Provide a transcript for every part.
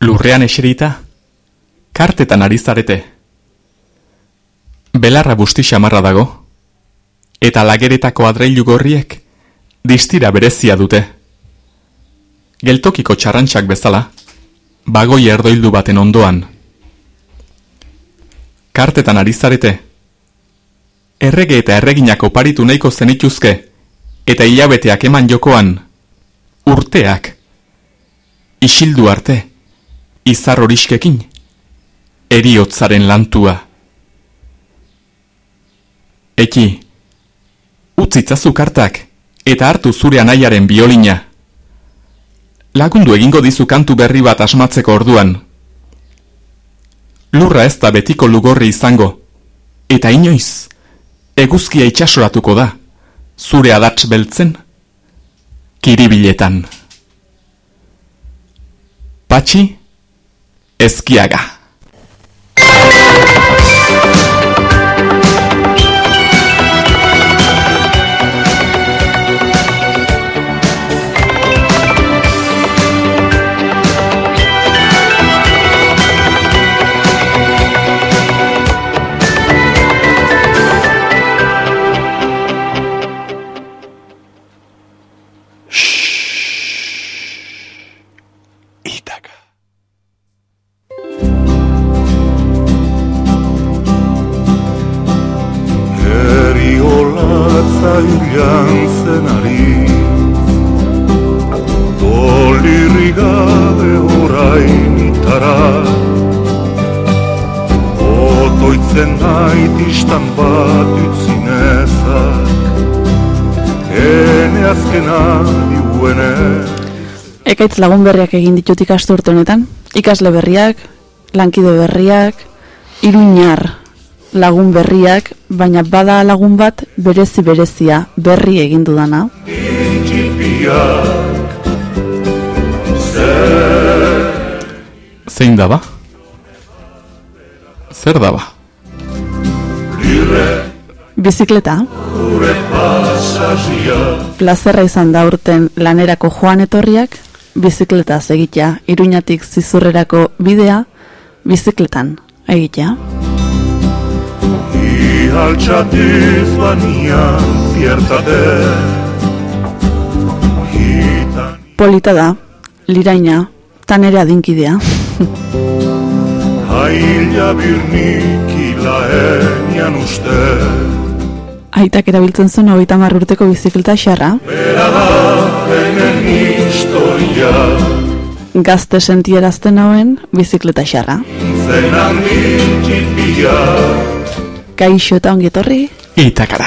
Lurrean eserita, kartetan ari zarete. Belarra busti xamarra dago, eta lageretako adreilu gorriek distira berezia dute. Geltokiko txarrantxak bezala, bagoi erdoildu baten ondoan. Kartetan ari zarete, errege eta erreginak oparitu nahiko zenituzke, eta hilabeteak eman jokoan, urteak, isildu arte, izar horiskekin, eriotzaren lantua. Eki, utzitzazu kartak, eta hartu zure anaiaren biolina. Lagundu egingo dizu kantu berri bat asmatzeko orduan. Lurra ez da betiko lugorri izango, eta inoiz, eguzkia itxasoratuko da, zure adatz beltzen, kiribiletan. Patxi, ezkiaga. Ekaitz lagun berriak egin ditut ikasturte honetan. Ikasle berriak, lankide berriak, iruñar lagun berriak, baina bada lagun bat berezi berezia berri egin dudana. Zein daba? Zer daba? Bizikleta. Plazerra izan da urten lanerako joan etorriak, bizikleta egitea, iruñatik zizurrerako bidea, bizikletan egitea. Ihaltxatiz banian ziertate Polita da, liraina, tan ere adinkidea. Haila birnik ilaenian uste Aitak erabiltzen zuen hogeita urteko bizikleta xarra. Bera da, historia. Gazte sentierazten hauen bizikleta xarra. Kaixo eta ongetorri. Itakara.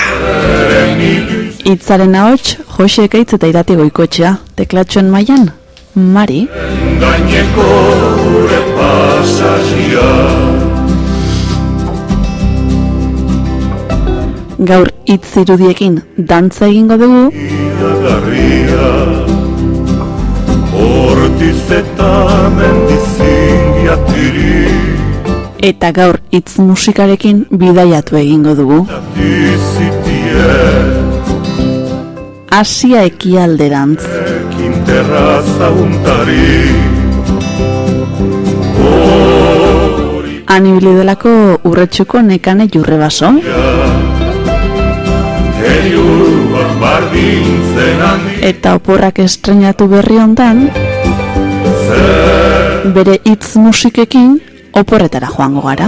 Itzaren ahots, Jose Ekaitz eta irati goikotxea. Teklatxoen mailan, Mari. Gaineko gure pasazia. Gaur hitz irudiekin dantza egingo dugu. Eta gaur hitz musikarekin bidaiatu egingo dugu. Asia ekialderantz. Anibili delako urretxuko nekane jurre baso. Eta oporrak estrenatu berri ondan Bere hitz musikekin oporretara joango gara.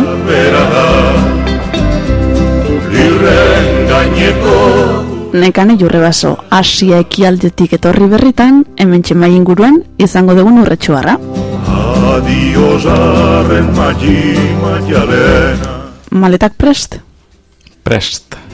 Nekane jurre baso Asia ekialdetik etorri berritan Hemen txemai inguruan izango dugun urretxuarra. Maletak prest? Prest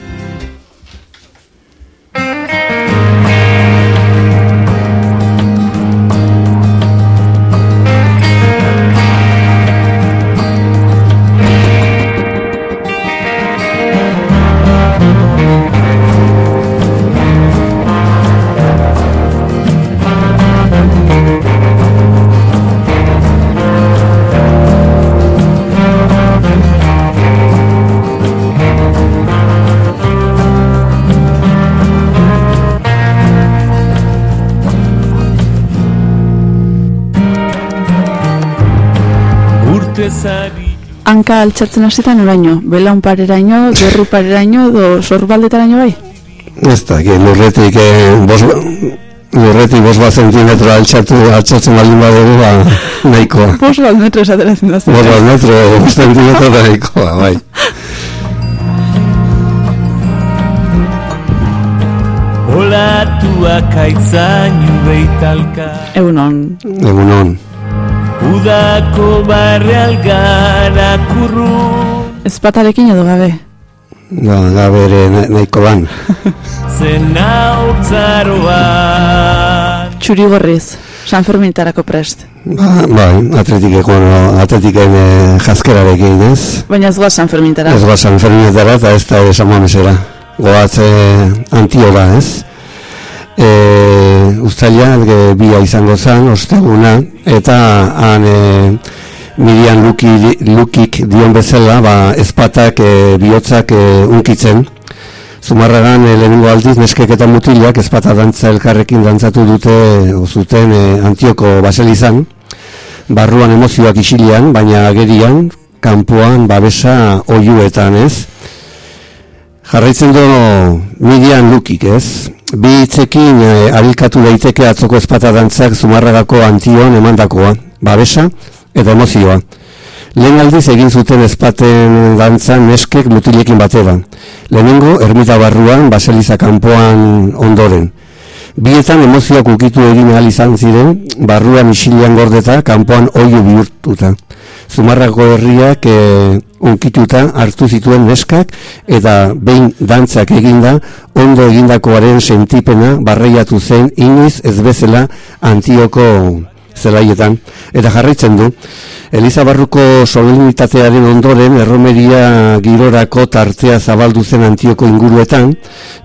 Hanka altxatzen hasitan oraino, belaun pareraino, gerru pareraino, edo sorbaldetaraino bai? Ez da, que lurretik, eh, bos, lurretik bos bat zentimetro altxatu, altxatzen baldin badugu, ba, nahikoa. Bos bat metro esaterazen da Bos bat metro, bos zentimetro da nahikoa, bai. Olatuak aitzainu beitalka Egunon, Egun hon. Udako barre algara kurru ezpatarekin edo gabe. Da bere na- nahiko lan. Zena urtzaroan Txuri gorriz, San Fermintarako prest. Ba, bai, atletikeko, atletiken e, jazkerarekin, ez? Baina ez goaz San Fermintara. Ez goa San Ferminetara eta ez da esan mamesera. Goaz e, antiola, ez? E, Uztaila, e, bia izango zen, osteguna, eta han e, Miriam Luki, Lukik dion bezala, ba, ezpatak, e, bihotzak e, unkitzen. Zumarragan e, lehenengo aldiz neskek eta mutilak ezpata dantza elkarrekin dantzatu dute zuten e, Antioko baselizan, barruan emozioak isilian, baina agerian, kanpoan babesa oiuetan ez. Jarraitzen du Miriam Lukik ez. Bi hitzekin e, arilkatu daiteke atzoko ezpata dantzak zumarragako antion emandakoa, babesa eta emozioa. Lehen aldiz egin zuten ezpaten dantzan neskek mutilekin batera. Lehenengo, ermita barruan, baseliza kanpoan ondoren. Bietan emozioak ukitu egin ahal izan ziren, barruan isilian gordeta, kanpoan oiu bihurtuta. Zumarrako herriak e, unkituta hartu zituen neskak, eta behin dantzak eginda, ondo egindakoaren sentipena barreiatu zen iniz ez bezala antioko zelaietan. Eta jarraitzen du, Eliza Barruko solemnitatearen ondoren erromeria girorako tartea zabaldu zen antioko inguruetan,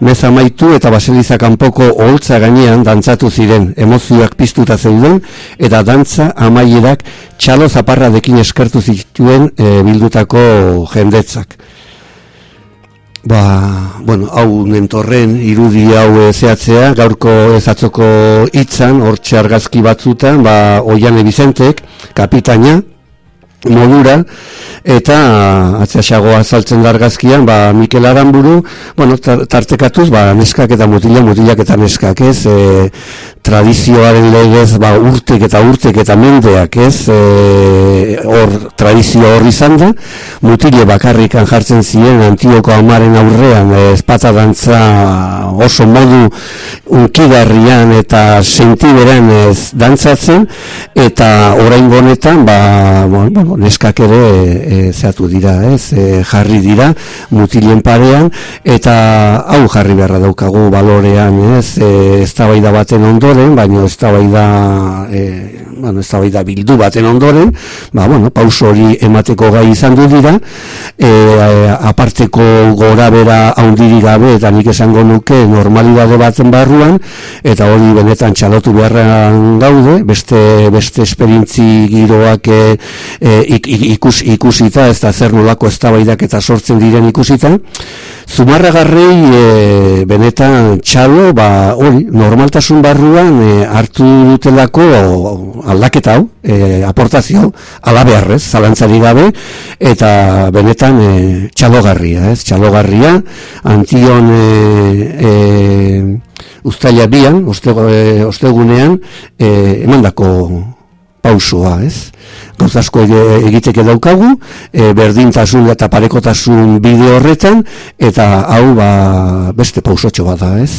mez amaitu eta baseliza kanpoko oholtza gainean dantzatu ziren, emozioak piztuta zeuden, eta dantza amaierak txalo zaparradekin eskertu zituen e, bildutako jendetzak. Ba, bueno, hau nentorren irudi hau zehatzea, gaurko ezatzoko hitzan, hortxe argazki batzutan, ba, Oiane Bizentek, kapitaina, modura, eta atzeasagoa azaltzen da argazkian, ba, Mikel Aramburu, bueno, tar- tartekatuz, ba, neskak eta mutila, mutilak eta neskak, ez, e, tradizioaren legez, ba, urtek eta urtek eta mendeak, ez, e, hor, tradizio hor izan da, mutile bakarrikan jartzen ziren antioko amaren aurrean, e, espata oso modu unkigarrian eta sentiberan ez dantzatzen, eta orain honetan, ba, bueno, bueno, neskak ere e, zeatu dira, ez, e, jarri dira mutilen parean, eta hau jarri beharra daukagu balorean, ez, e, eztabaida baten ondoren, baina eztabaida e, bueno, eztabaida bildu baten ondoren, ba, bueno, pauso hori emateko gai izan du dira, e, aparteko gora bera haundiri gabe, eta nik esango nuke normalidade baten barruan, eta hori benetan txalotu beharrean gaude, beste, beste esperientzi giroak e, ik, ik- ikus, ikusita, ez da zer nolako eztabaidak eta sortzen diren ikusita, Zumarragarrei e, benetan txalo, ba, hori, normaltasun barruan e, hartu dutelako aldaketa hau, e, aportazio, hau, ala beharrez, zalantzari gabe, eta benetan e, txalogarria, ez? Txalogarria, antion e, e, ustaila bian, ostego, e, ostegunean, e, emandako pausoa, ez? Gauza asko egiteke daukagu, e, berdintasun eta parekotasun bide horretan, eta hau ba, beste pausotxo bat da, ez?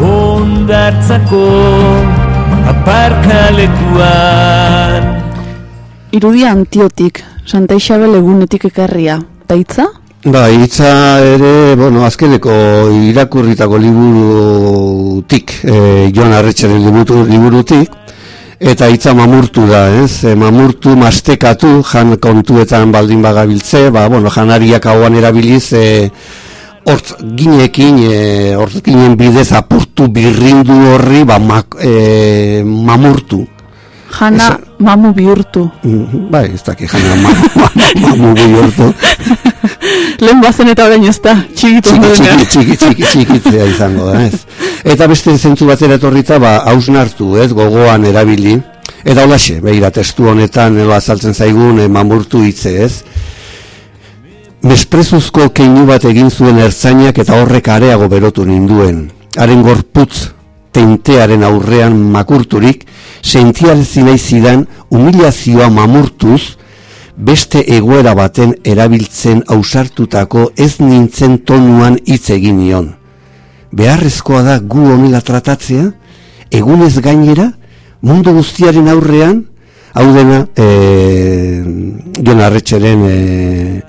Ondartzako Aparkalekuan Irudia antiotik, Santa Isabel egunetik ekarria. Taitza? Ba, hitza ere, bueno, azkeneko irakurritako liburutik, e, Joan Arretxaren liburu, liburutik, eta hitza mamurtu da, ez? E, mamurtu, mastekatu, jan kontuetan baldin bagabiltze, ba, bueno, janariak hauan erabiliz, e, hortz ginekin, e, hortz ginen bidez apurtu birrindu horri, ba, mak, e, mamurtu. Jana Esa- mamu bihurtu. Mhm, Bai, ez dakit jana ma, ma, mamu bihurtu. Lehen bazen eta orain ez da, txigitu txiki, txiki, txiki, txiki, txikitzea izango da, ez? Eta beste zentzu batera etorrita, ba, hausnartu, ez, gogoan erabili, Eta holaxe, behira, testu honetan elo azaltzen zaigun e, mamurtu hitze ez. Mesprezuzko keinu bat egin zuen ertzainak eta horrek areago berotu ninduen. Haren gorputz tentearen aurrean makurturik, sentiarezi nahi zidan humilazioa mamurtuz, beste egoera baten erabiltzen ausartutako ez nintzen tonuan hitz egin nion. Beharrezkoa da gu honela tratatzea, egunez gainera, mundu guztiaren aurrean, hau dena, e, Jon Arretxeren e,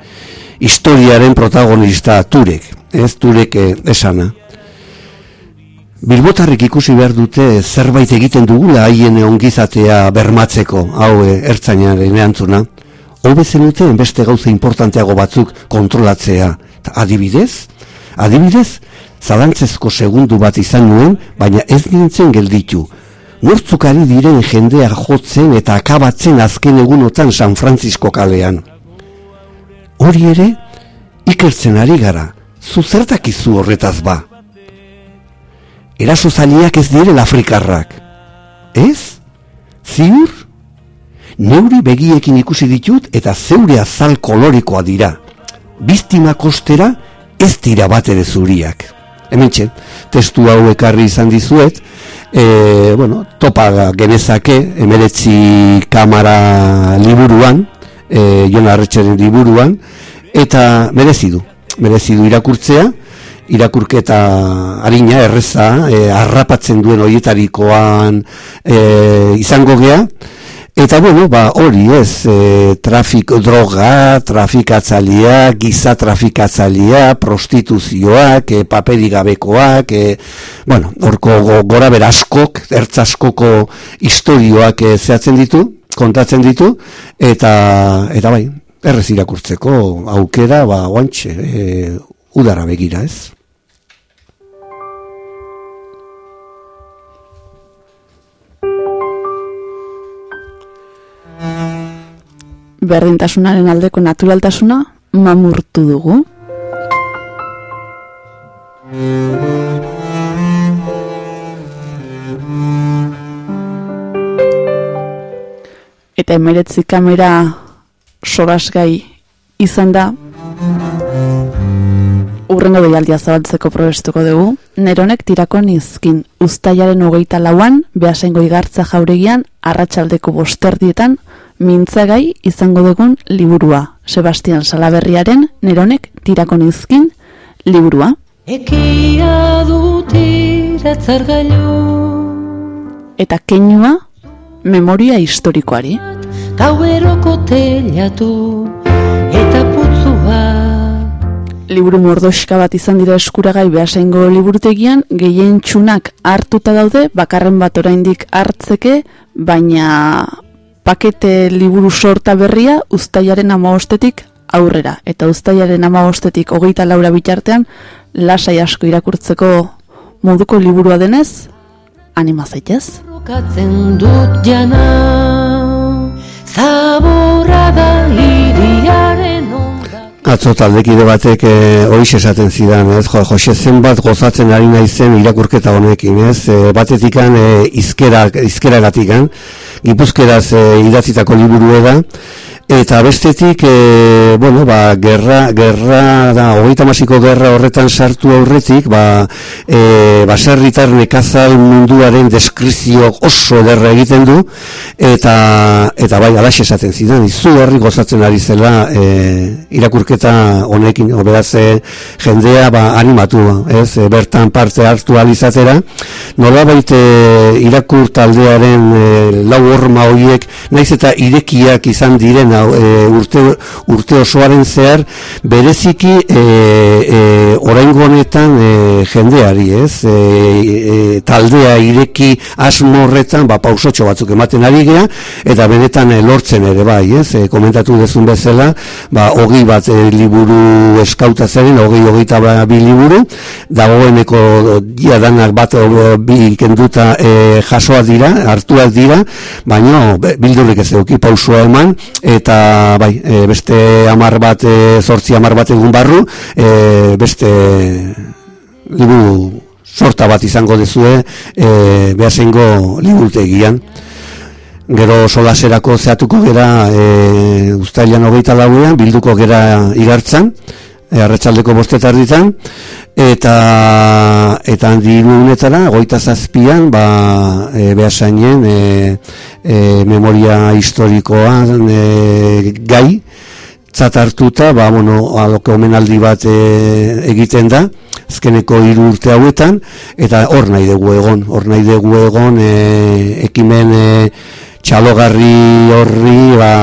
historiaren protagonista Turek, ez Turek e, esana. Bilbotarrik ikusi behar dute zerbait egiten dugula haien ongizatea bermatzeko, hau e, ertzainaren erantzuna. Hobe zenuten beste gauza importanteago batzuk kontrolatzea. Adibidez? Adibidez, zalantzezko segundu bat izan nuen, baina ez nintzen gelditu nortzukari diren jendea jotzen eta akabatzen azken egunotan San Francisco kalean. Hori ere, ikertzen ari gara, zuzertakizu horretaz ba. Eraso zaliak ez direl Afrikarrak. Ez? Ziur? Neuri begiekin ikusi ditut eta zeure azal kolorikoa dira. Biztima kostera ez dira bat ere zuriak. Hemen testu hau ekarri izan dizuet, e, bueno, topa genezake emeretzi kamara liburuan, e, Jon Arretxeren liburuan, eta merezi du, merezi du irakurtzea, irakurketa harina, erreza, e, arrapatzen duen horietarikoan e, izango gea, Eta bueno, ba, hori ez, e, trafik, droga, trafikatzalia, giza trafikatzalia, prostituzioak, e, paperigabekoak, e, bueno, orko go, gora beraskok, ertzaskoko historioak e, zehatzen ditu, kontatzen ditu, eta, eta bai, errez irakurtzeko aukera, ba, oantxe, e, udara begira ez. Berdintasunaren aldeko naturaltasuna mamurtu dugu. Eta emeretzi kamera sorasgai izan da urrengo behialdia zabaltzeko probestuko dugu. Neronek tirako nizkin ustaiaren hogeita lauan, behasengo igartza jauregian, arratsaldeko bosterdietan, mintzagai izango dugun liburua. Sebastian Salaberriaren Neronek tirako nizkin liburua. Ekia dut iratzargailu Eta keinua memoria historikoari. Gaueroko telatu eta putzua Liburu mordoska bat izan dira eskuragai behasengo liburutegian, gehien txunak hartuta daude, bakarren bat oraindik hartzeke, baina pakete liburu sorta berria ustaiaren amaostetik aurrera. Eta ustaiaren amaostetik hogeita laura bitartean, lasai asko irakurtzeko moduko liburua denez, anima zaitez. Rokatzen dut jana Zaborra da Atzo taldekide batek e, hoiz esaten zidan, ez, jo, Jose zenbat gozatzen ari naizen irakurketa honekin, ez, e, batetikan e, izkera, izkera gatikan, gipuzkeraz e, idatzitako liburu da, eta bestetik, e, bueno, ba, gerra, gerra da, hogeita masiko gerra horretan sartu aurretik, ba, e, baserritar nekazal munduaren deskrizio oso ederra egiten du, eta, eta bai, alaxe esaten zidan, izu herri gozatzen ari zela e, irakurketa honekin, oberaze jendea, ba, animatu, ez, e, bertan parte hartu alizatera, nola baite irakur taldearen e, lau horma horiek, naiz eta irekiak izan direna, e, urte, urte osoaren zehar bereziki e, e, oraingo honetan e, jendeari ez? E, e, taldea ireki asmo horretan ba, pausotxo batzuk ematen ari gea eta benetan e, lortzen ere bai ez? E, komentatu dezun bezala ba, hogi bat e, liburu eskauta zeren hogi hogeita ba, bi liburu dagoeneko dia danak bat bi kenduta e, jasoa dira hartuak dira baina bildurik ez eduki pausua eman eta eta bai, e, beste amar bat, e, zortzi amar bat egun barru, e, beste liburu sorta bat izango dezue e, behasengo liburutegian. Gero solaserako zeatuko gera e, ustailan hogeita lauean, bilduko gera igartzan, e, arratsaldeko bostetar ditan, eta eta handi honetara goita zazpian ba e, behasainen e, e, memoria historikoa e, gai. Txatartuta ba bueno aloko omenaldi bat e, egiten da azkeneko hiru urte hauetan eta hor nahi dugu egon hor nahi dugu egon e, ekimen e, txalogarri horri ba,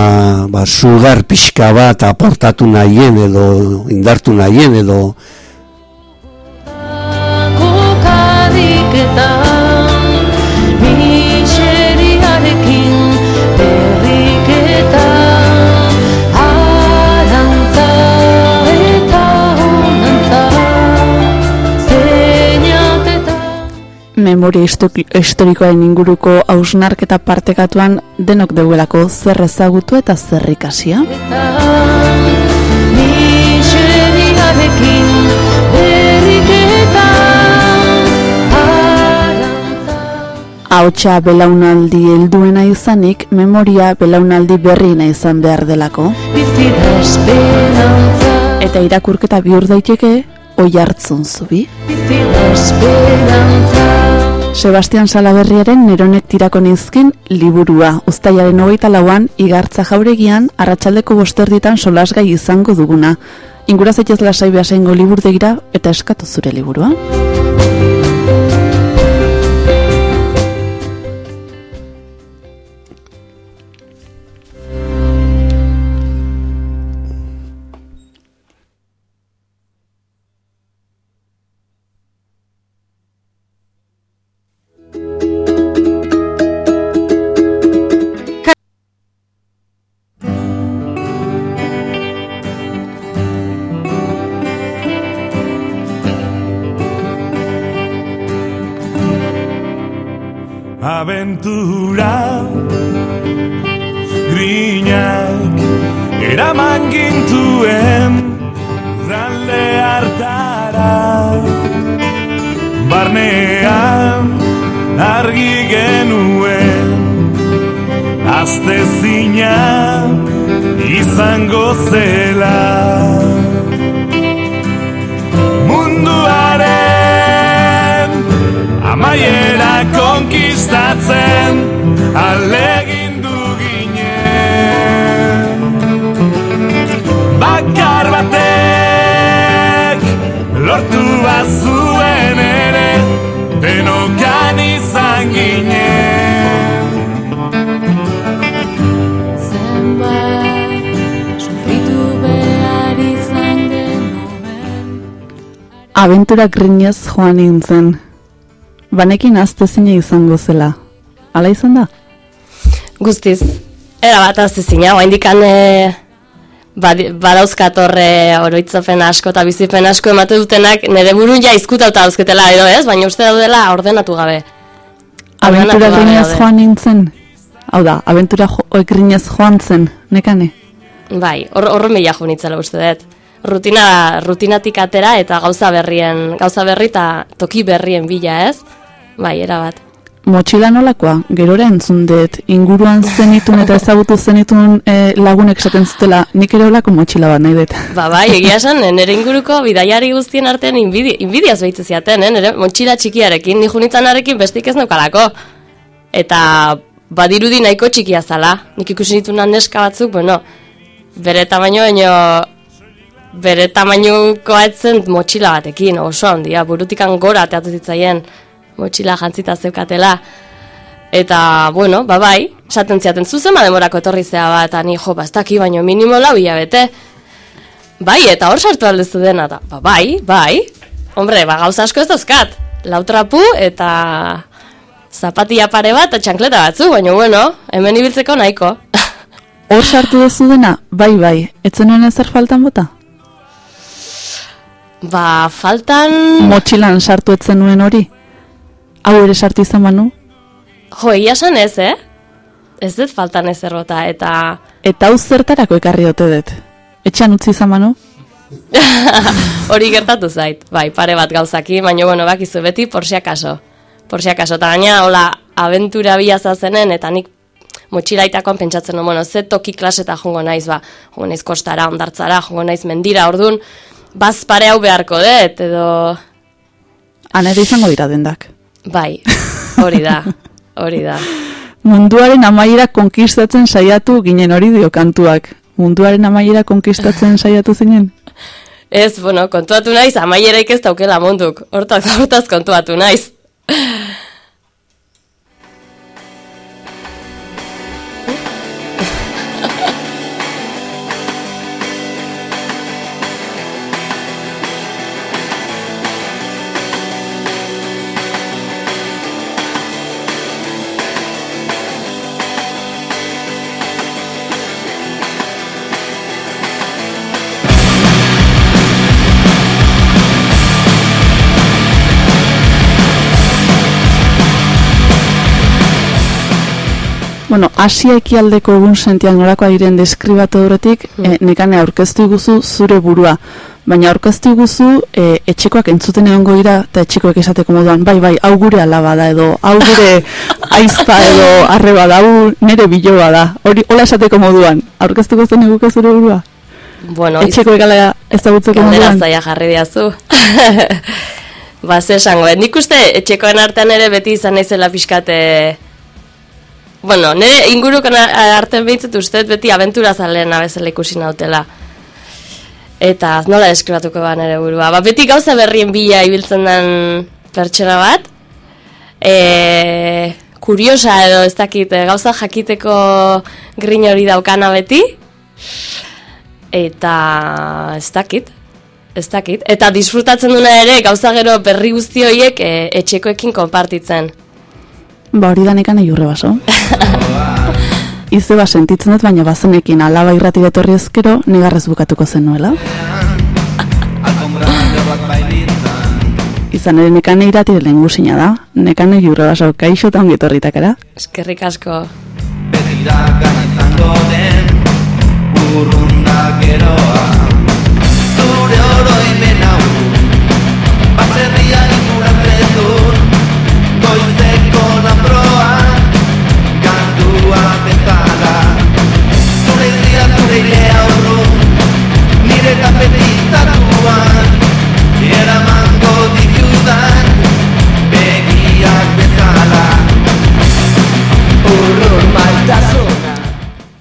ba sugar pixka bat aportatu nahien edo indartu nahien edo Memoria histo- historikoaren inguruko hausnarketa partekatuan denok deuelako zer ezagutu eta zer ikasia. Ahotsa belaunaldi helduena izanik, memoria belaunaldi berriena izan behar delako. Eta irakurketa bihur daiteke, oi hartzun zubi. Sebastian Salaberriaren Neronek tirako nizkin liburua. Uztailaren hogeita lauan, igartza jauregian, arratsaldeko bosterditan solasgai izango duguna. Ingura zaitez lasai behasengo liburdegira eta eskatu zure liburua. Grinak eraman gintuen Zalde hartara. Barnean argi genuen Azte zina izango zela. Munduaren amaiera konkistatzen alegindu lortu bazuen ere denokan izan ginen Zenbat sufritu behar izan genuen Abentura grinez joan nintzen. Banekin aztezina izango zela. Hala izan da? Guztiz, era bat azizina, oa indikan e, badauzkat horre oroitzapen asko eta bizipen asko emate dutenak nire burun ja izkutauta dauzketela edo ez, baina uste daudela ordenatu gabe. Abentura grinez joan nintzen. Hau da, abentura jo, grinez joan zen, nekane. Bai, hor horren bila jo nitzela uste dut. Rutina, rutinatik atera eta gauza berrien, gauza berri eta toki berrien bila ez? Bai, era bat. Motxila nolakoa, gerora entzun dut, inguruan zenitun eta ezagutu zenitun eh, lagunek esaten zutela, nik ere olako motxila bat nahi dut. Ba, bai, egia esan, eh, nire inguruko bidaiari guztien artean inbidi, inbidiaz behitze ziaten, eh? nire montxila txikiarekin, ni junitzanarekin bestik ez naukalako. Eta badirudi nahiko txikia zala. Nik ikusi nitunan neska batzuk, bueno, bere tamaino baino bere tamainokoa etzen motxila batekin, oso handia, burutikan gora ateatu zitzaien motxila jantzita zeukatela. Eta, bueno, ba bai, esaten ziaten zuzen demorako etorri zea bat, ani jo, bastaki baino minimo lau hilabete. Bai, eta hor sartu aldezu dena, da, ba bai, bai. Hombre, ba gauza asko ez dauzkat. Lau trapu eta zapatia pare bat eta txankleta batzu, baina bueno, hemen ibiltzeko nahiko. Hor sartu dezu dena, bai bai, etzen nuen ezer faltan bota? ba, faltan... Motxilan sartu etzen nuen hori? Hau ere sartu izan banu? Jo, egia esan ez, eh? Ez dut faltan ezer bota, eta... Eta hau zertarako ekarri ote dut? Etxean utzi izan banu? Hori gertatu zait, bai, pare bat gauzaki, baina, bueno, bakizu beti, por si acaso. Por si acaso, eta gaina, hola, aventura bila zazenen, eta nik motxilaitakoan pentsatzen no, bueno, ze toki klaseta jongo naiz, ba, jongo naiz kostara, ondartzara, jongo naiz mendira, ordun bazpare hau beharko dut, edo, ere izango dira dendak. Bai, hori da, hori da. Munduaren amaiera konkistatzen saiatu ginen hori dio kantuak. Munduaren amaiera konkistatzen saiatu zinen? Ez, bueno, kontuatu naiz, amaieraik ez daukela munduk, hortaz, hortaz kontuatu naiz. Bueno, Asia ekialdeko egun sentian norakoa diren deskribatu horretik, e, nekane aurkeztu iguzu zure burua. Baina aurkeztu iguzu e, etxekoak entzuten egongo dira eta etxekoek esateko moduan, bai, bai, hau gure alaba da edo, hau gure aizpa edo arreba da, hau nere biloba da. Hori, hola esateko moduan, aurkeztuko zen eguke zure burua? Bueno, Etxekoek ala ezagutzeko Galdera moduan? zaila jarri diazu. ba, ze esango, eh? nik uste etxekoen artean ere beti izan naizela pixkate... Bueno, nire ingurukan a- artean behintzat uste beti aventura zalean abezela ikusi nautela. Eta nola deskribatuko ba nire burua. Ba, beti gauza berrien bila ibiltzen den pertsona bat. E, kuriosa edo ez dakit, eh, gauza jakiteko grin hori daukana beti. Eta ez dakit, ez dakit. Eta disfrutatzen duna ere gauza gero berri guzti horiek e, etxekoekin konpartitzen. Ba hori da nekan egurre baso. Ize ba sentitzen dut, baina bazenekin alaba irratira etorri ezkero, negarrez bukatuko zenuela. Izan ere nekane iratire lehen guzina da. Nekane egurre baso, kaixo eta ongi etorritakara. Eskerrik asko. Zure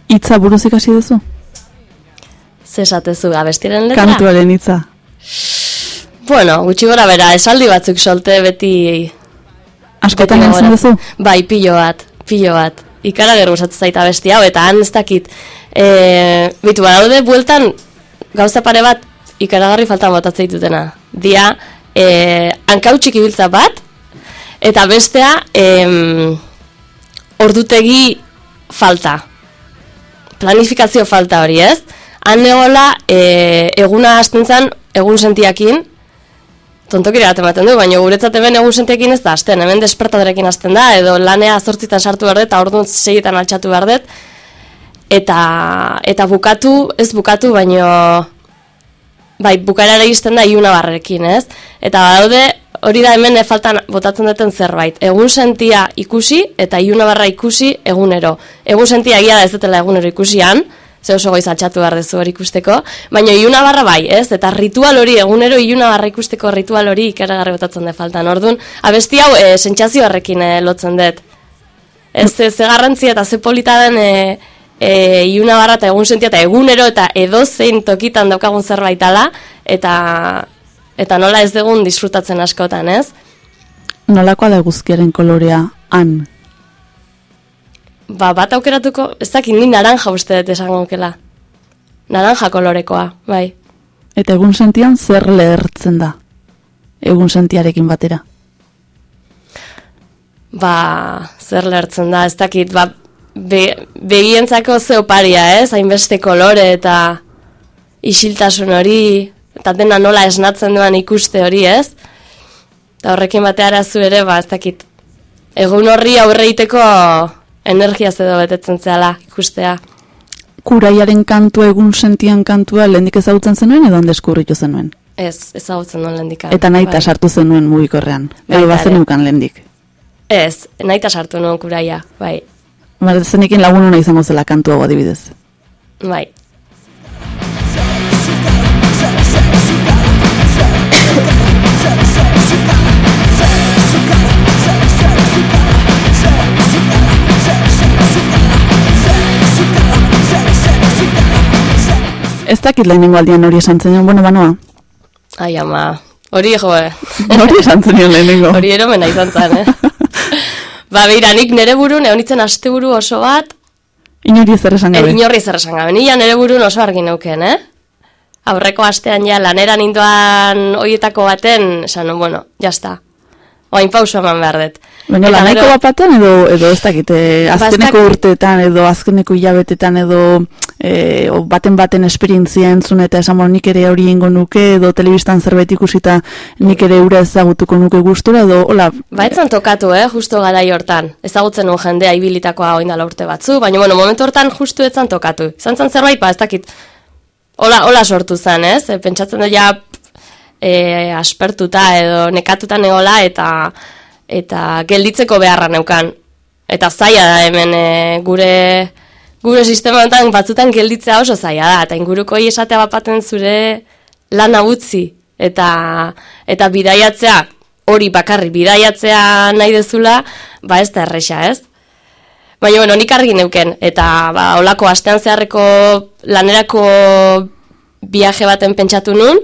Itza buruz ikasi duzu? Zesatezu abestiren letra? Kantuaren hitza. Bueno, gutxi gora bera, esaldi batzuk solte beti... Askotan entzun duzu? Bai, pilo bat, pilo bat. Ikara gero gustatzen zait abesti hau, eta han ez dakit. E, bitu, badaude bueltan gauza pare bat ikaragarri faltan botatzen ditutena. Dia, e, hankautsik ibiltza bat, eta bestea, em, ordutegi falta. Planifikazio falta hori, ez? Han egola, e, eguna hasten egun sentiakin, tontokira bat ematen du, baina guretzat hemen egun sentiekin ez da hasten, hemen despertadorekin hasten da, edo lanea zortzitan sartu behar dut, eta orduan segitan altxatu behar dut, eta, eta bukatu, ez bukatu, baino, bai, bukaerara iristen da iuna barrekin, ez? Eta badaude, hori da hemen faltan botatzen duten zerbait. Egun sentia ikusi eta iuna barra ikusi egunero. Egun sentia egia da ez dutela egunero ikusian, ze oso goiz altxatu behar dezu hori ikusteko, baina iuna barra bai, ez? Eta ritual hori, egunero iuna barra ikusteko ritual hori ikaragarri botatzen de faltan. Orduan, abesti hau e, sentsazio horrekin e, lotzen dut. Ez ze, ze garrantzia eta ze polita den e, e, iuna barra eta egun sentia eta egunero eta edozein tokitan daukagun zerbait ala, eta, eta nola ez dugun disfrutatzen askotan, ez? Nolakoa da guzkiaren kolorea han? Ba, bat aukeratuko, ez dakit ni naranja uste dut esango kela. Naranja kolorekoa, bai. Eta egun sentian zer lehertzen da? Egun sentiarekin batera. Ba, zer lertzen da, ez dakit, ba, be, begientzako ze oparia, ez? Hainbeste kolore eta isiltasun hori, eta dena nola esnatzen duan ikuste hori, ez? Eta horrekin bateara zu ere, ba, ez dakit, egun horri aurre egiteko energia edo betetzen zehala ikustea. Kuraiaren kantua egun sentian kantua lehendik ezagutzen zenuen edo deskurritu zenuen? Ez, ezagutzen duen lehendikan. Eta naita bai. sartu zenuen mugikorrean. Edo bazen ere. ukan lehendik. Ez, naita sartu nuen kuraia, bai. Ba, zenekin lagun hona izango zela kantu hau adibidez. Bai. Ez dakit lehenengo aldian hori esan zenion, bueno, banoa. Ai, ama. Hori, jo, eh. Hori esan zenion lehenengo. Hori eromena izan zen, eh. ba, beira, nik nere burun, egon asteburu oso bat, Inori ez esan e, gabe. inorri zer esan gabe. Nila nere burun oso argi neuken, eh? Aurreko astean ja, laneran indoan hoietako baten, esan, bueno, jazta. Oain pauso eman behar dut. Baina gero- bat baten edo, edo ez dakit, eh, azkeneko urteetan edo azkeneko hilabetetan edo eh, o baten baten esperientzia entzun eta esan nik ere hori ingo nuke edo telebistan zerbait ikusita nik ere ura ezagutuko nuke gustura edo hola Ba, etzan tokatu, eh, justo garai hortan. Ezagutzen nuen jendea ibilitakoa oindala urte batzu, baina, bueno, momentu hortan justu etzan tokatu. Izan zen zerbait, ba, ez dakit, hola, hola sortu zen, ez? E, pentsatzen da ja, e, aspertuta edo nekatuta negola eta eta gelditzeko beharra neukan. Eta zaila da hemen e, gure gure sistema honetan batzutan gelditzea oso zaila da, eta ingurukoi esatea bapaten zure lana utzi, eta, eta bidaiatzea, hori bakarri bidaiatzea nahi dezula, ba ez da erresa, ez? Baina, bueno, nik argi neuken, eta ba, olako astean zeharreko lanerako viaje baten pentsatu nun,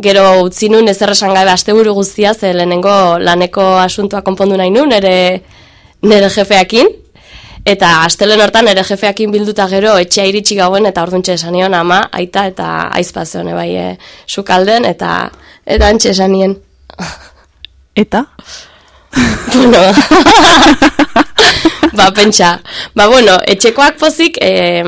gero utzi nun ezer esan gabe asteburu guztia, ze lehenengo laneko asuntua konpondu nahi nun, nere, nere jefeakin, eta astelen hortan nere jefeakin bilduta gero etxea iritsi gauen, eta orduntxe esan nion ama, aita eta aizpazion, bai, e, sukalden, eta, eta antxe esan nien. eta bueno, ba, pentsa. Ba, bueno, etxekoak pozik, eh,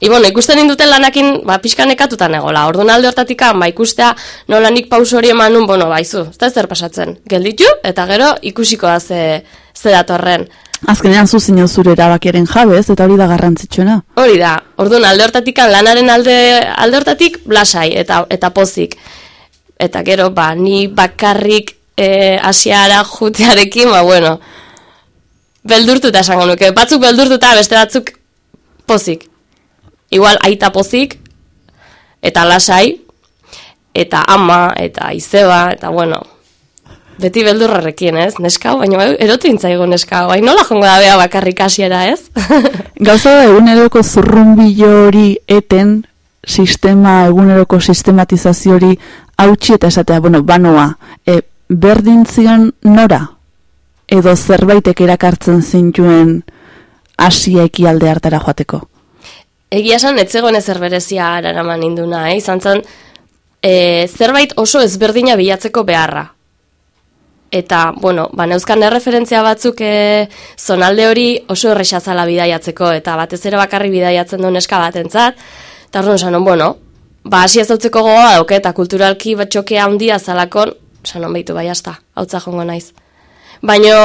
I, bueno, ikusten induten lanakin, ba, pixka nekatuta negola. Orduan alde hortatik, ba, ikustea nola nik pauso hori eman nun, bueno, baizu, ez da zer pasatzen. Gelditu, eta gero ikusiko da ze, ze datorren. azkenean zu zinen zure erabakiaren jabez eta hori da garrantzitsuena. Hori da, orduan alde hortatik, lanaren alde, alde hortatik, lasai eta, eta pozik. Eta gero, ba, ni bakarrik e, asiara jutearekin, ba, bueno, beldurtuta esango nuke. Batzuk beldurtuta, beste batzuk pozik. Igual aita pozik, eta lasai, eta ama, eta izeba, eta bueno, beti beldurrarekin, ez? Neska, baina erotu intzaigu neska, bai nola jongo da bea bakarrik hasiera, ez? Gauza da eguneroko zurrumbilo hori eten sistema, eguneroko sistematizazio hori hautsi eta esatea, bueno, banoa, e, berdin zion nora? Edo zerbaitek erakartzen zintuen asia ekialde hartara joateko? Egia esan, ez zegoen ezer berezia araraman induna, eh? izan zen, e, zerbait oso ezberdina bilatzeko beharra. Eta, bueno, ba, neuzkan erreferentzia batzuk e, zonalde hori oso errexazala bidaiatzeko, eta batez ere bakarri bidaiatzen duen eska batentzat, eta orduan esan, bueno, ba, hasi ez dautzeko gogoa dauke, eta kulturalki batxokea handia zalakon, esan, behitu bai, hasta, hautza jongo naiz. Baino,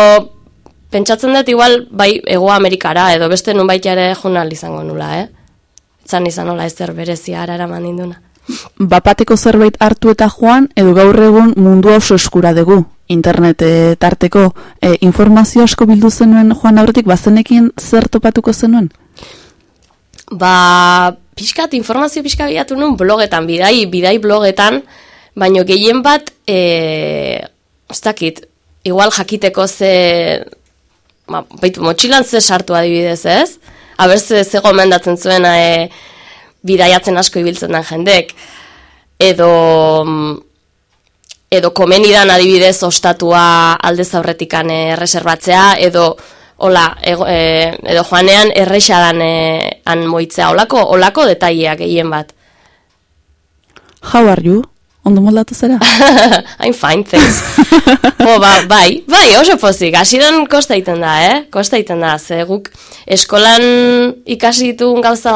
pentsatzen dut igual, bai, ego Amerikara, edo beste nun ere jonal izango nula, eh? Zan izan nola ezer berezia arara mandinduna. Bapateko zerbait hartu eta joan, edo gaur egun mundu oso eskura dugu. Internet eh, tarteko eh, informazio asko bildu zenuen joan aurretik, bazenekin zer topatuko zenuen? Ba, pixkat, informazio pixka bilatu nun blogetan, bidai, bidai blogetan, baino gehien bat, e, dakit, igual jakiteko ze, ba, baitu, motxilan ze sartu adibidez, ez? Aber ze, ze gomendatzen zuen e, bidaiatzen asko ibiltzen den jendek, edo, mm, edo komenidan adibidez ostatua aldez aurretikan e, reservatzea, edo hola, ego, e, edo joanean errexadan e, han moitzea, olako, olako detaileak gehien bat. How are you? Ondo moldatu zera? I'm fine, thanks. Bo, ba, bai, bai, oso pozik, hasieran kosta egiten da, eh? Kosta egiten da, ze guk eskolan ikasi ditugun gauza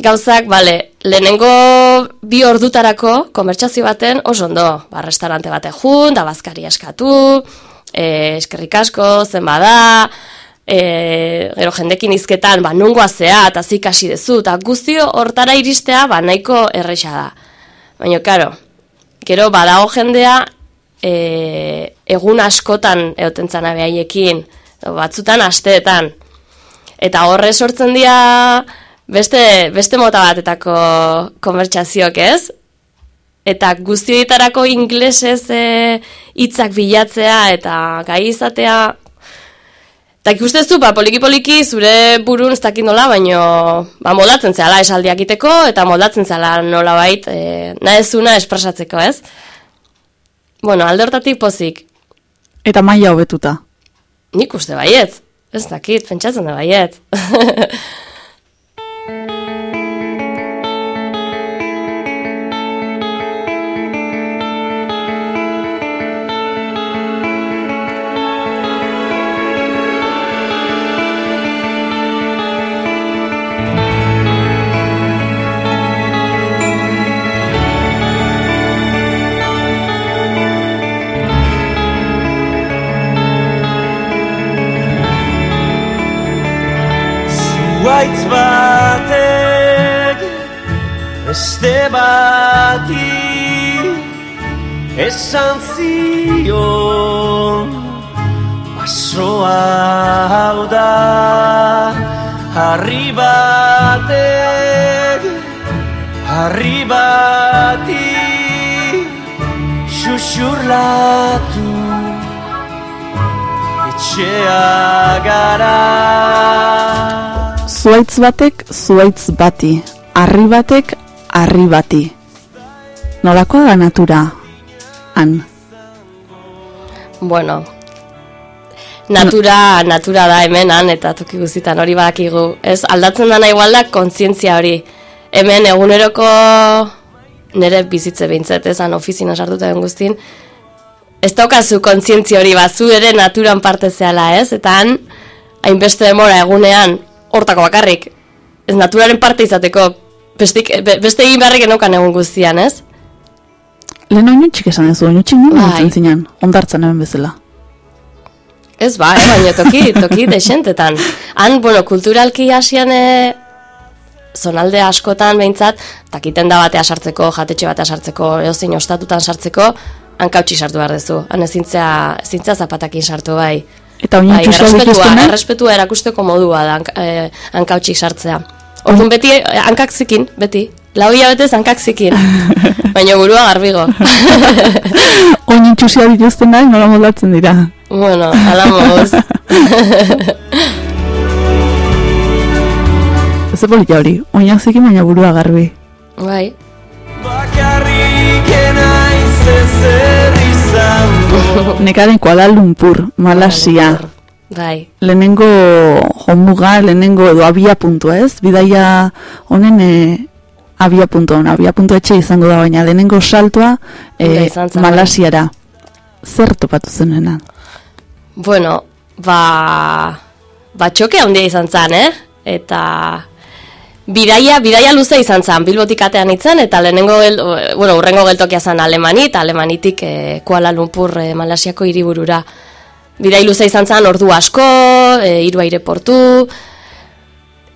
gauzak, bale, lehenengo bi ordutarako konbertsazio baten oso ondo, ba, restaurante bate jun, da bazkari eskatu, e, eskerrik asko, zen bada, e, gero jendekin izketan, ba, nungoa zea, eta zikasi dezu, eta guztio hortara iristea, ba, nahiko erresa da. Baina, karo, gero badago jendea e, egun askotan eoten zana behaiekin, batzutan asteetan. Eta horre sortzen dira beste, beste mota batetako konbertsazioak ez? Eta guztioetarako inglesez eh, hitzak bilatzea eta gai izatea Eta ikustez du, ba, poliki-poliki zure burun ez dakit nola, baino ba, moldatzen zela esaldiak iteko, eta moldatzen zela nola bait, e, nahezuna espresatzeko, ez? Bueno, alde hortatik pozik, Eta maila hobetuta. nik uste baiet, ez dakit, pentsatzen da baiet. esan zion basoa hau da harri batek harri bati xuxurlatu etxea gara Zuaitz batek, zuaitz bati. Harri batek, harri bati. Nolakoa da natura? Han. bueno, natura, natura da hemen han, eta toki guztitan hori badakigu. Ez, aldatzen dana igual da kontzientzia hori. Hemen eguneroko nire bizitze behintzat, ezan ofizina sartuta den guztin, ez daukazu kontzientzia hori bazu ere naturan parte zehala, ez? Eta han, hainbeste demora egunean, hortako bakarrik, ez naturaren parte izateko, bestik, be- beste egin beharrik enokan egun guztian, ez? Lehen oinutxik esan ez du, oinutxik nuen Bai. bai. zinan, ondartzen hemen bezala. Ez ba, eh, baina toki, toki desentetan. Han, bueno, kulturalki hasian e, zonalde askotan behintzat, takiten da batea sartzeko, jatetxe batea sartzeko, eozin ostatutan sartzeko, hankautxi sartu behar dezu. Han ezintzea, ezintzea zapatakin sartu bai. Eta Bai, oinutxik errespetua, errespetua erakusteko modua da hank- eh, hankautxik sartzea. Orduan beti eh, hankak zikin, beti. Lau hilabetez hankak zikin. Baina burua garbigo. oinutxusia dituztenak nola moldatzen dira. bueno, alamoz. Ez polita hori, oinak zikin baina burua garbi. bai. Bakarrik naiz ezer izango Nekaren Kuala Lumpur, Malasia. Bai. Lehenengo jomuga, lehenengo edo abia puntua ez? Bidaia honen e, abia puntua, hona, abia puntua etxe izango da, baina lehenengo saltua e, Malasiara. Zer topatu zenena? Bueno, ba... Ba txoke handia izan zen, eh? Eta... Bidaia, bidaia luze izan zen, Bilbotik atean itzen, eta lehenengo, gel, bueno, urrengo geltokia zen Alemani, eta Alemanitik eh, Kuala Lumpur eh, Malasiako hiriburura. Bidai luze izan zen ordu asko, eh, hiru aireportu,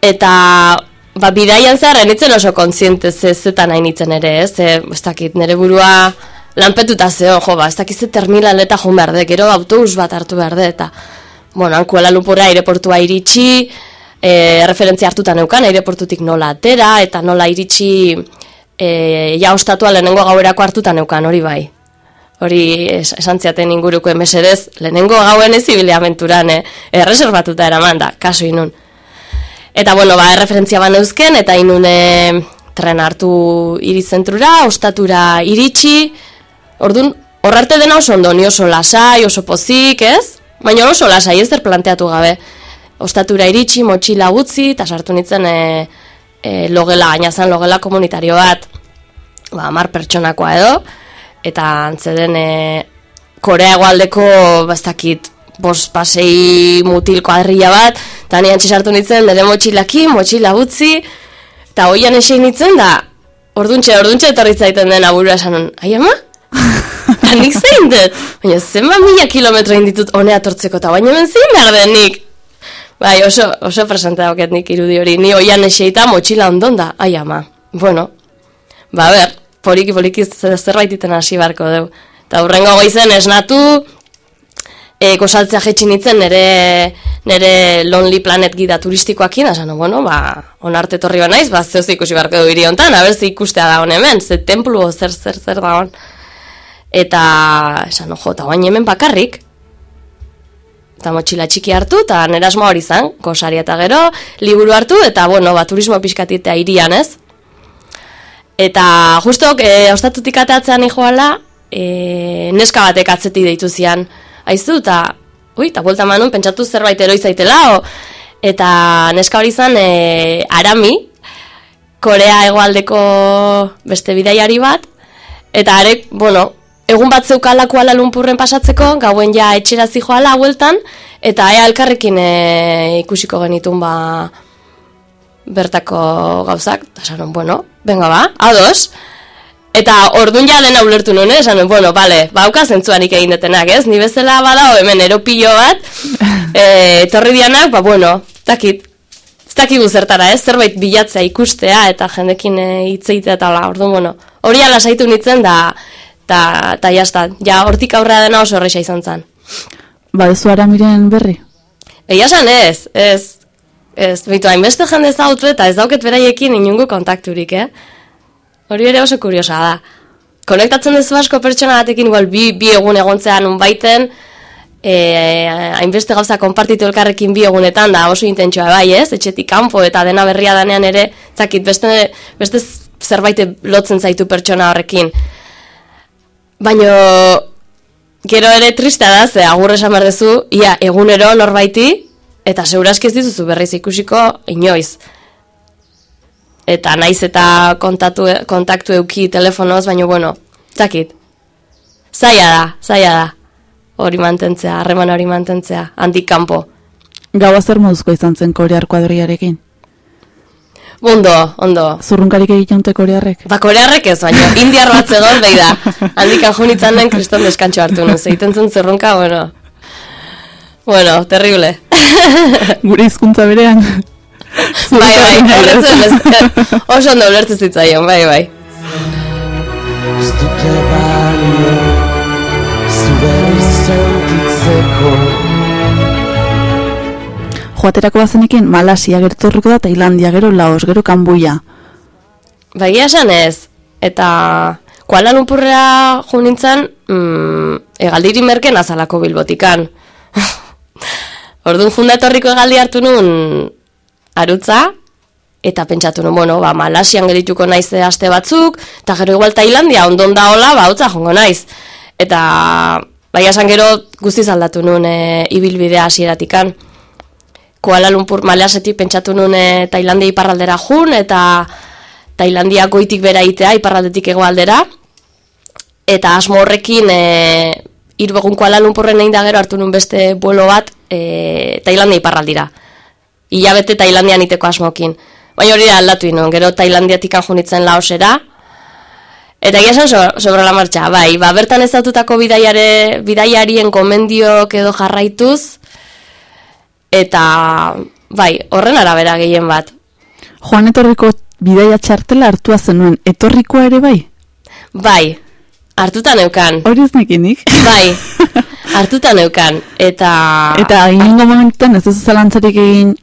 eta ba, bidaian zehar enitzen oso kontziente ze zetan nahi nitzen ere, ez? Ze, ez dakit, nire burua lanpetuta zeo, jo, ba, ez dakit ze terminaleta joan behar de, gero autobus bat hartu behar de, eta, bueno, han Kuala Lumpurra aireportua iritsi, e, referentzia hartuta neukan, aireportutik nola atera, eta nola iritsi e, ja ostatua lehenengo gauerako hartuta neukan, hori bai. Hori es, esan ziaten inguruko emesedez, lehenengo gauen ez ibile aventuran, eh? erreserbatuta eraman da, kaso inun. Eta bueno, ba, erreferentzia ban eusken, eta inun e, tren hartu irizentrura, ostatura iritsi, orduan, horrarte dena oso ondo, ni oso lasai, oso pozik, ez? Baina oso lasai, ez der planteatu gabe. Ostatura iritsi, motxila utzi, eta sartu nintzen e, e, logela, gainazan logela komunitario bat, ba, mar pertsonakoa edo, eta antzeden e, Korea egualdeko, bastakit, bos pasei mutil kuadrilla bat, eta nian sartu nintzen, nire motxilaki, motxila utzi, eta hoian esein nintzen da, orduntxe, orduntxe etorri zaiten den aburua esan, ai ama? Eta nik zein dut? Baina zenba mila kilometro inditut honea tortzeko, eta baina hemen zein behar den nik? Bai, oso, oso presente dauket nik irudi hori, ni hoian eseita motxila ondon da, ai ama. Bueno, ba ber, poliki poliki zer- zerbait iten hasi barko dugu. Eta hurrengo goizen esnatu, e, kosaltzea jetxin nintzen nire nire Lonely Planet gida turistikoakin, esan, bueno, ba, onarte torri ba naiz, ba, zehoz ikusi barko du hiri hontan, haber ze ikustea da hon hemen, ze templu zer, zer, zer da hon. Eta, esan, jo, eta guain hemen bakarrik, eta motxila txiki hartu, eta asmoa hori zan, kosari eta gero, liburu hartu, eta, bueno, ba, turismo pixkatitea irian, ez? Eta, justo, e, ostatutik ateatzean ijoala, e, neska batek atzeti deitu zian, aizu, eta, ui, eta buelta manun, pentsatu zerbait eroi zaitela, o, eta neska hori zan, e, arami, Korea hegoaldeko beste bidaiari bat, eta arek, bueno, egun bat zeukala Kuala Lumpurren pasatzeko, gauen ja etxera zijoala bueltan, eta ea elkarrekin e, ikusiko genitun ba bertako gauzak, eta esan, bueno, venga ba, ados, Eta ordun ja dena ulertu nuen, eh? esan nuen, bueno, bale, bauka zentzuanik egin detenak, ez? Ni bezala badao hemen eropilo bat, e, etorri dianak, ba, bueno, takit, ez dakigu zertara, ez? Zerbait bilatzea ikustea eta jendekin e, hitzeitea eta la, orduan, bueno, hori ala saitu nintzen da, ta, ta jazta, ja, hortik aurrea dena oso horreixa izan zen. Ba, ez miren berri. Egia esan ez, ez, ez, bitu, hainbeste jende zautu eta ez dauket beraiekin inungo kontakturik, eh? Hori ere oso kuriosa da. Konektatzen duzu asko pertsona batekin, igual, bi, bi egun egontzean unbaiten, e, hainbeste gauza konpartitu elkarrekin bi egunetan, da oso intentsua bai ez, etxetik kanpo eta dena berria danean ere, zakit, beste, beste zerbait lotzen zaitu pertsona horrekin. Baino, gero ere trista da, ze agur esan behar duzu, ia, egunero norbaiti, eta seguraski ez dituzu berriz ikusiko inoiz eta naiz eta kontatu, kontaktu euki telefonoz, baina bueno, zakit. Zaila da, zaila da. Hori mantentzea, harreman hori mantentzea, handik kanpo. Gau zer moduzko izan zen korear kuadriarekin. Ondo, ondo. Zurrunkarik egiten korearrek? Ba, korearrek ez, baina indiar bat zegoen behi da. Handik anjunitzen den kriston deskantxo hartu nuen. Zeiten zen zurrunka, bueno. Bueno, terrible. Gure hizkuntza berean. bai, bai, horretzen oso ondo ulertzen zitzaion, bai, bai. Ez dute balio Zuberi sentitzeko Joaterako bazenekin Malasia gertorriko da Tailandia gero Laos gero Kambuia. Bai, esan ez. Eta Kuala Lumpurrea jo nintzen, mm, egaldiri merken azalako bilbotikan. Orduan fundatorriko egaldi hartu nun arutza, eta pentsatu nun, bueno, ba, Malasian gerituko naiz aste batzuk, eta gero igual Tailandia ondon da hola, ba, hotza jongo naiz. Eta, bai, esan gero guztiz aldatu nun e, ibilbidea hasieratikan. Kuala Lumpur Malasetik pentsatu nun e, Tailandia iparraldera jun, eta Tailandia goitik bera itea iparraldetik egoaldera. Eta asmo horrekin, e, irbegun Kuala Lumpurren egin da gero hartu nun beste vuelo bat e, Tailandia iparraldira hilabete Tailandian iteko asmokin. Baina hori da aldatu ino, gero Tailandiatik anjunitzen laosera. Eta egia esan so, sobre la marcha, bai, ba, bertan ez datutako bidaiare, bidaiarien komendiok edo jarraituz, eta, bai, horren arabera gehien bat. Joan etorriko bidaia txartela hartua zenuen, etorrikoa ere bai? Bai, hartuta neukan. Hori ez nekinik. Bai, hartuta neukan, eta... Eta ingo momentuan ez ez zalantzarik egin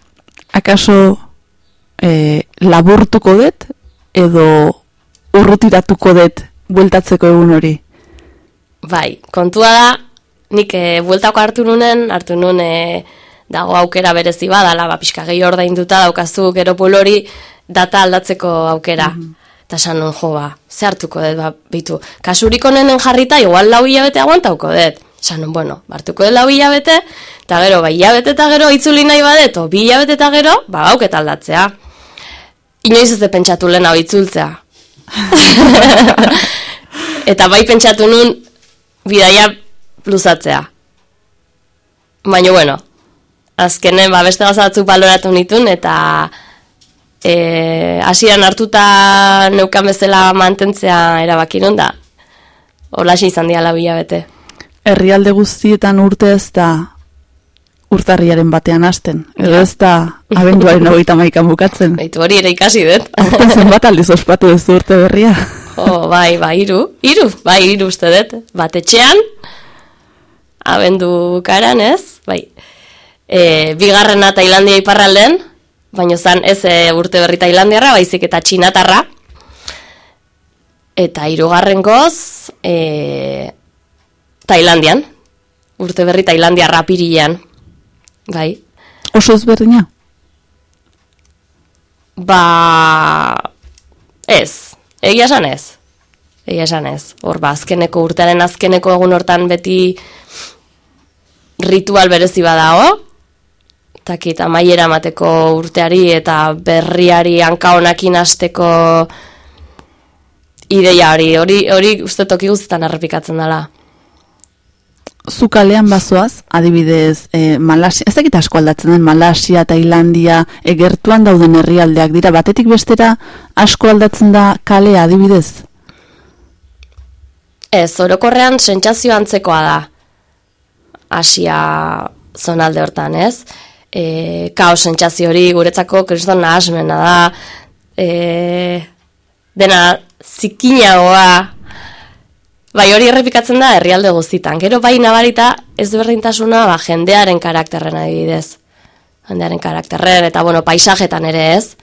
akaso e, laburtuko dut edo urrutiratuko dut bueltatzeko egun hori? Bai, kontua da, nik e, bueltako hartu nunen, hartu nuen e, dago aukera berezi badala, ba, pixka gehi ordainduta daukazu gero hori data aldatzeko aukera. Mm -hmm. Eta esan nun, jo, ba, ze hartuko dut, ba, bitu, kasurik onenen jarrita, igual lau hilabete aguantauko dut. Esan, bueno, bartuko dela bi hilabete, eta gero, bai hilabete eta gero itzuli nahi badet, o bi hilabete eta gero, ba, hauket aldatzea. Inoiz ez de pentsatu lehen itzultzea. eta bai pentsatu nun, bidaia luzatzea. Baina, bueno, azkenen, ba, beste gauza baloratu nitun, eta e, asiran hartuta neukan bezala mantentzea erabakinun da. Hola izan diala bilabete herrialde guztietan urte ez da urtarriaren batean hasten. Edo ez da abenduaren hogeita maikan bukatzen. Baitu hori ere ikasi dut. Horten zenbat aldiz ospatu ez urte berria. Oh, bai, bai, iru. Iru, bai, iru uste dut. Bat etxean, abendu bukaran ez, bai. E, bigarrena Tailandia iparralden, baina zan ez e, urte berri Tailandiarra, baizik eta txinatarra. Eta hirugarren goz, e, Tailandian, urte berri Tailandiarra pirilean. Bai. Oso ezberdina? Ba... Ez, egia esan ez. Egia esan ez. Hor, ba, azkeneko urtearen azkeneko egun hortan beti ritual berezi badago. Takit, amaiera mateko urteari eta berriari hanka honakin hasteko ideia hori. Hori, hori uste toki guztetan errepikatzen dela. Zu kalean bazoaz, adibidez, e, Malasia, ez dakit asko aldatzen den Malasia, Tailandia, egertuan dauden herrialdeak dira, batetik bestera asko aldatzen da kalea adibidez? Ez, orokorrean sentsazio antzekoa da. Asia zonalde hortan, ez? E, kaos sentsazio hori guretzako kriston nahasmena da. E, dena zikinagoa. Bai, hori errepikatzen da herrialde guztitan. Gero bai nabarita ez berdintasuna ba, jendearen karakterren adibidez. Jendearen karakterren eta bueno, paisajetan ere ez.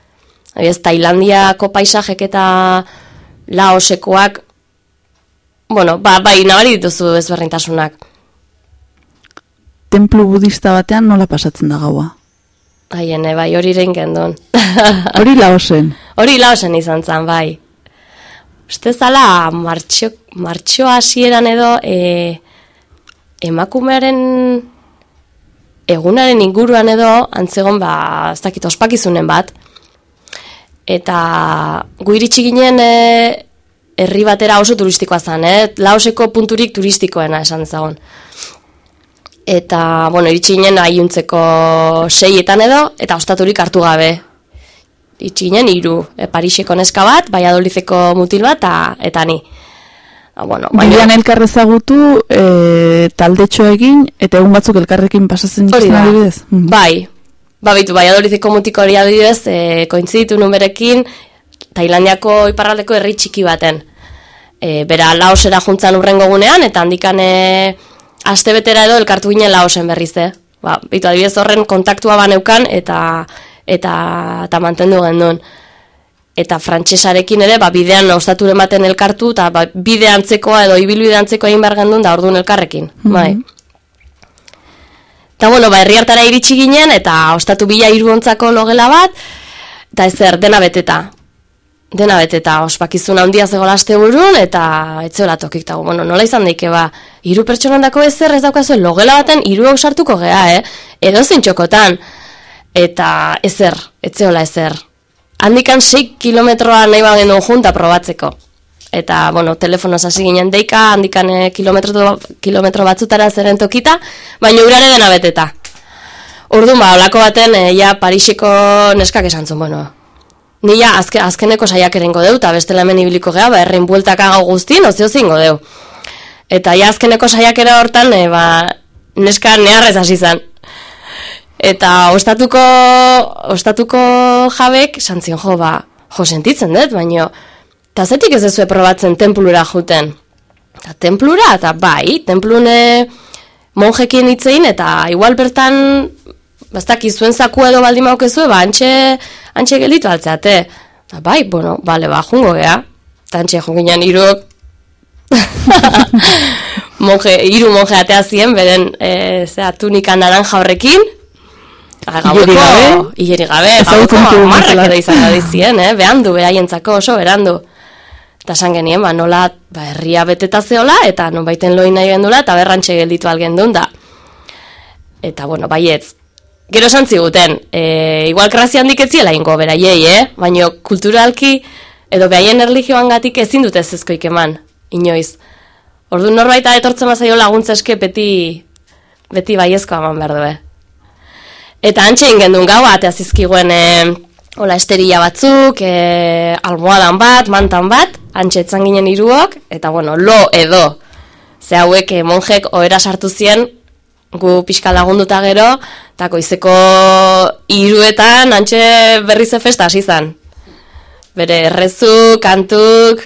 Adibidez, Tailandiako paisajek eta Laosekoak bueno, ba, bai, nabari dituzu ezberdintasunak. Templu budista batean nola pasatzen da gaua? Haien, bai, hori eren gendun. Hori laosen. hori laosen izan zen, bai. Uste zala, martxo, martxo hasieran edo, e, emakumearen egunaren inguruan edo, antzegon, ba, ez dakit, ospakizunen bat. Eta gu iritsi ginen e, herri batera oso turistikoa zen, eh? Laoseko punturik turistikoena esan dezagon. Eta, bueno, iritsi ginen aiuntzeko seietan edo, eta ostaturik hartu gabe. Iritsi ginen iru, e, Pariseko neska bat, Baiadolizeko mutil bat, eta, eta ni. Ah, bueno, Bidean elkarrezagutu, e, taldetxo egin, eta egun batzuk elkarrekin pasatzen da. adibidez. Mhm. Bai, ba bitu, Baiadolizeko mutiko hori adibidez, e, kointziditu numerekin, Tailandiako iparraldeko herri txiki baten. E, bera Laosera juntzan urrengo gunean, eta handikan e, aste betera edo elkartu ginen Laosen berriz, eh? Ba, bitu, adibidez horren kontaktua baneukan, eta, eta, eta mantendu gendun. Eta frantsesarekin ere, ba, bidean ostaturen baten elkartu, eta ba, bide antzekoa edo ibilbide antzekoa egin behar gendun, da orduan elkarrekin. Bai. Eta bueno, ba, herri hartara iritsi ginen, eta ostatu bila irudontzako logela bat, eta ezer, dena beteta. Dena beteta, ospakizun handia zegoela aste eta etzeola tokik dago. Bueno, nola izan daike, ba, hiru pertsonandako ezer ez daukazu, logela baten hiru hau sartuko gea, eh? Edo txokotan. Eta ezer, etzeola ezer. Handikan 6 kilometroa nahi bagen junta probatzeko. Eta, bueno, telefonoz hasi ginen deika, handikan eh, kilometro, kilometro batzutara zeren tokita, baina urare dena beteta. Orduan, ba, olako baten, e, ja, Pariseko neskak esan zuen, bueno, ni ja, azke, azkeneko saiak erengo deu, eta bestela hemen ibiliko geha, ba, errein bueltaka gau guztien, ozio zingo deu. Eta ja, azkeneko saiakera hortan, e, ba, neska neharrez hasi zen. Eta ostatuko, ostatuko jabek, santzion jo, ba, jo sentitzen dut, baino, eta zetik ez dezue probatzen templura juten. Eta templura, eta bai, templune monjekin hitzein, eta igual bertan, bastak izuen zaku edo baldin maukezue, ba, antxe, antxe gelditu altzeate. Eta bai, bueno, bale, ba, jungo gea. Eta antxe junginan iruk, monje, iru monje atea zien, beren, e, zera, tunika naranja horrekin, Ah, Ileri gabe? Ileri gabe, gaueko bezala. edo izan gadizien, eh? behandu, beraientzako oso berandu. Eta esan genien, ba, nola, ba, herria beteta zeola, eta non baiten loin nahi gendula, eta berrantxe gelditu algendun da. Eta, bueno, baietz. Gero esan ziguten, e, igual grazia handik ez ziela ingo beraiei, eh? Baina kulturalki, edo behaien erligioan gatik ezin dute ezkoik eman, inoiz. Ordu norbaita etortzen bazaio laguntza eske beti, beti baiezkoa eman behar du, eh? Eta antxe gendun gau, atea zizkiguen e, hola esterilla batzuk, e, almohadan bat, mantan bat, antxe etzan ginen iruok, eta bueno, lo edo. Ze hauek e, monjek ohera sartu zien, gu pixka lagunduta gero, eta goizeko iruetan antxe berriz festa hasi zan. Bere errezu, kantuk,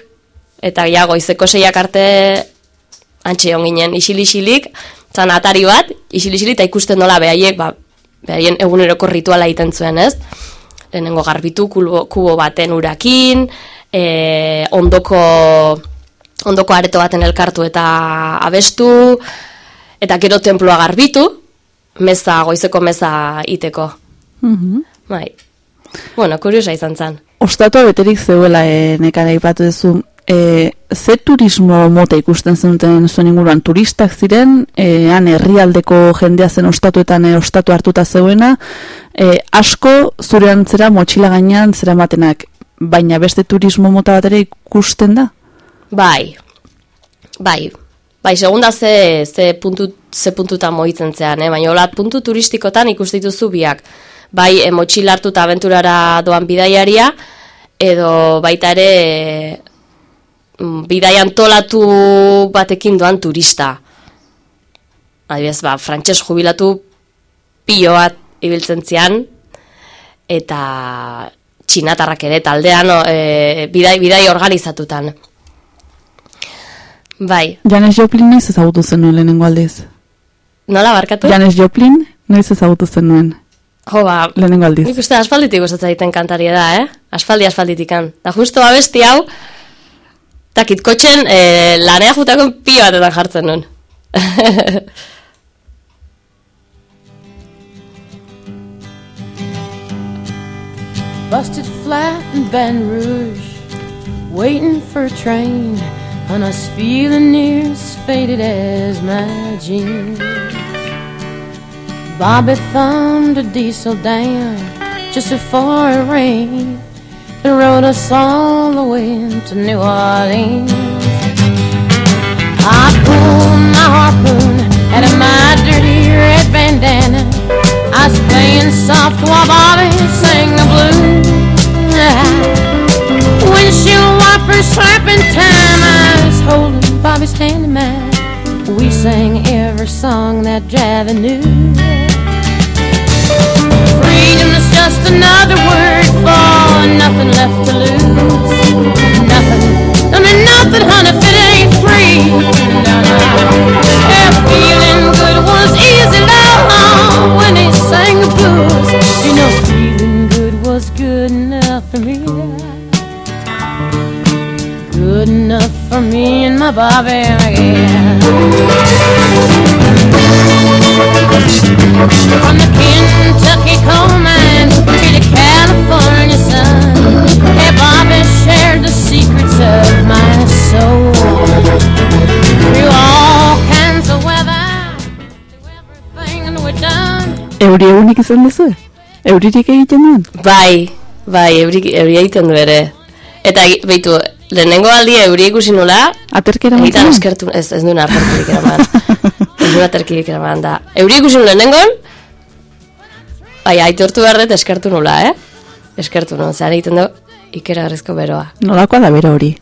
eta ja goizeko seiak arte antxe on ginen isil-isilik, zan atari bat, isil-isilik, eta ikusten nola behaiek, ba, beraien eguneroko rituala egiten zuen, ez? Lehenengo garbitu kubo, kubo baten urakin, e, ondoko ondoko areto baten elkartu eta abestu, eta gero tenploa garbitu, meza, goizeko meza iteko. Mhm. Bai. Bueno, kuriosa izan zen. Ostatua beterik zeuela e, nekara ipatu duzu. E, ze turismo mota ikusten zenuten zuen inguruan turistak ziren, e, han herrialdeko jendea zen ostatuetan e, ostatu hartuta zeuena, e, asko zure antzera motxila gainean zera matenak, baina beste turismo mota bat ere ikusten da? Bai, bai, bai, segunda ze, ze, puntu, ze puntutan moitzen zean, eh? baina hola puntu turistikotan ikustituzu biak. Bai, e, motxila hartu eta abenturara doan bidaiaria, edo baita ere mm, bidai antolatu batekin doan turista. Adibidez, ba, frantses jubilatu pilo bat ibiltzen zian, eta txinatarrak ere taldean e, bidai, bidai organizatutan. Bai, Janes Joplin noiz ezagutu zenuen lehenengo aldiz? nola barkatu? Janes Joplin noiz ezagutu zenuen Jo, ba, lehenengo aldiz? nik uste asfalditik gustatzen egiten kantaria da, eh? Asfaldi asfalditikan. Da justo abesti hau, takit kotxen e, lanea jutako pio batetan jartzen nun. Busted flat in Baton Rouge, waiting for a train, and I was feeling near as faded as my jeans. Bobby thumbed a diesel down just before it rained. It rode us all the way to New Orleans. I pulled my harpoon out of my dirty red bandana. I was playing soft while Bobby sang the blues. Wipers slapping time. I was holding Bobby's hand in mine. We sang every song that Javi knew. Freedom is just another word for nothing left to lose. Nothing, I mean nothing, honey, if it ain't free. No. Yeah, feeling good was easy, love, when he sang the blues. You know, feeling good was good Good enough for me and my Bobby, yeah. From the Kentucky coal mines to the California sun, hey, Bobby shared the secrets of my soul. Through all kinds of weather, through everything we've done. Euri egunik izan duzu? Euririk egiten duen? bai, bai, euri, euri egiten du ere. Eta beitu, lehenengo aldia euri ikusi nula, Aterkera batzen? eskertu, ez, ez duen aterkirik eraman. ez duen aterkirik eraman da. Euri ikusi nuen lehenengon, bai, aitortu behar dut eskertu nula, eh? Eskertu nuen, zehar egiten du, ikeragarrizko beroa. Nolakoa da bero hori?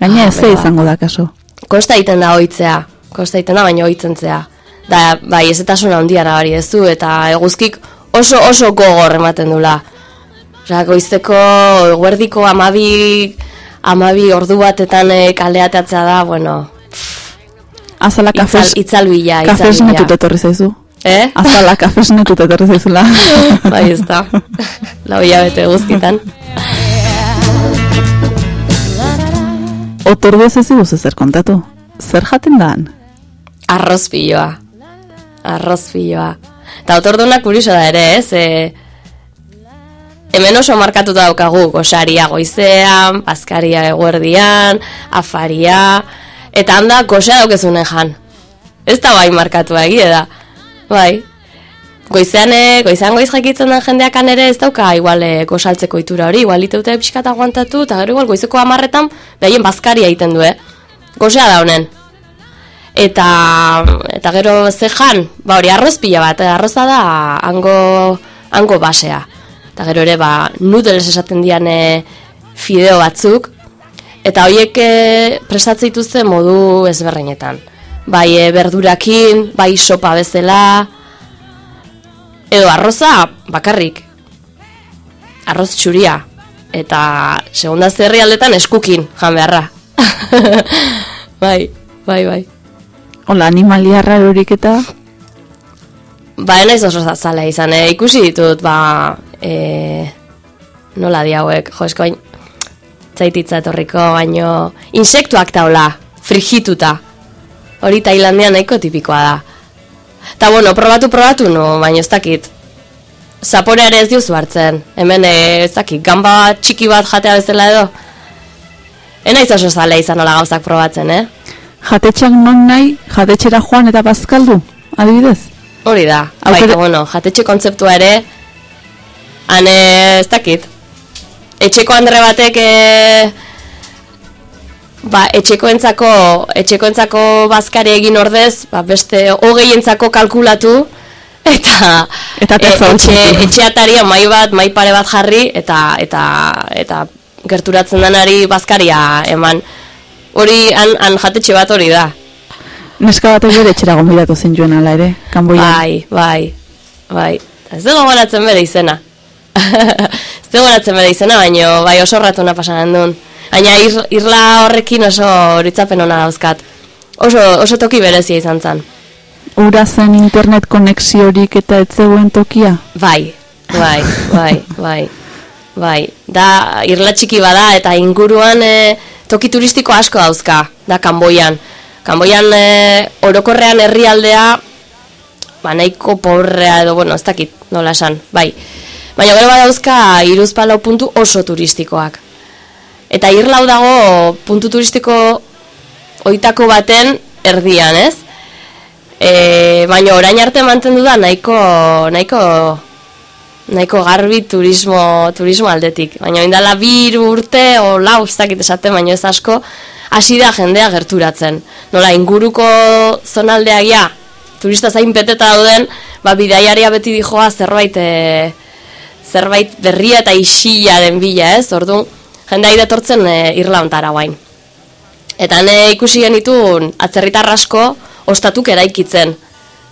Gaina Ah, ez izango da kaso. Kosta egiten da oitzea, kosta egiten da baina oitzen zea. Da, bai, ez eta sona handia nabari ez du, eta eguzkik oso oso gogor ematen dula. Osea, goizteko, eguerdiko amabi, amabi ordu batetan eh, kaleateatzea da, bueno, Azala itzal, kafes, itzalbila, kafes itzalbila. netut etorri zaizu. Eh? Azala kafes netut etorri zaizula. bai, ez da. Lau hilabete guztitan. Otordu ez ez iguzu zer kontatu. Zer jaten daan? Arroz piloa. Arroz piloa. Eta otordunak kurioso da ere, ez? E, hemen oso markatuta daukagu, gosaria goizean, paskaria eguerdian, afaria, eta handa gosea daukezunen jan. Ez da bai markatua egie da. Bai. Goizean, e, goizean goiz jakitzen den jendeak ere ez dauka igual e, gosaltzeko itura hori, igual iteute pixkat aguantatu, eta gero igual goizeko amarretan behaien bazkaria egiten du, eh? Gosea da honen. Eta, eta gero ze jan, ba hori arroz pila bat, eh, arroza da hango, hango basea. Eta gero ere, ba, noodles esaten dian e, fideo batzuk, eta horiek e, prestatzen dituzte modu ezberdinetan. Bai e, berdurakin, bai sopa bezala, edo arroza bakarrik. Arroz txuria. Eta segunda zerri aldetan eskukin, jan beharra. bai, bai, bai. Hola, animalia rarorik eta Ba, enaiz oso zale izan, eh? ikusi ditut, ba, e, nola di hauek, jo, esko, bain, zaititza etorriko, baino, insektuak taula, frigituta. Hori Tailandian nahiko tipikoa da. Ta bueno, probatu, probatu, no, baina ez dakit. Zapore ere ez diuzu hartzen. Hemen eh, ez dakit, gamba txiki bat jatea bezala edo. Enaiz oso zale izan nola gauzak probatzen, eh? Jatetxeak non nahi, jatetxera joan eta bazkaldu, adibidez? Hori da. Aukera- Baita, bueno, jatetxe kontzeptua ere, han ez dakit. Etxeko andre batek, e, ba, etxekoentzako, etxekoentzako bazkari egin ordez, ba, beste hogeientzako kalkulatu, eta, Eta e, etxe, etxeataria mai bat, mai pare bat jarri, eta, eta, eta gerturatzen denari bazkaria eman. Hori, han, han jatetxe bat hori da. Neska batek bere etxera gonbidatu zen joan ala ere, kanboian. Bai, bai, bai. Ez dugu bere izena. Ez dugu goratzen bere izena, baino bai oso ratuna pasaran duen. Baina ir, irla horrekin oso horitzapen hona dauzkat. Oso, oso toki berezia izan zen. Ura zen internet konexiorik eta ez zegoen tokia? Bai, bai, bai, bai, bai. Da, irla txiki bada eta inguruan e, toki turistiko asko dauzka, da Kanboian. Kanboian e, orokorrean herrialdea, ba nahiko pobrea edo, bueno, ez dakit nola esan, bai. Baina gero badauzka iruzpalau puntu oso turistikoak. Eta irlau dago puntu turistiko oitako baten erdian, ez? E, baina orain arte mantendu da nahiko, nahiko, nahiko garbi turismo, turismo aldetik. Baina indala bir urte, o lau, ez dakit esaten, baina ez asko, hasi da jendea gerturatzen. Nola, inguruko zonaldeak ja, turista zain peteta dauden, ba, bidaiaria beti dijoa zerbait, e, zerbait berria eta isila den bila, ez? Orduan, jendea idetortzen e, irla ontara guain. Eta ne ikusi genitun atzerritar asko ostatuk eraikitzen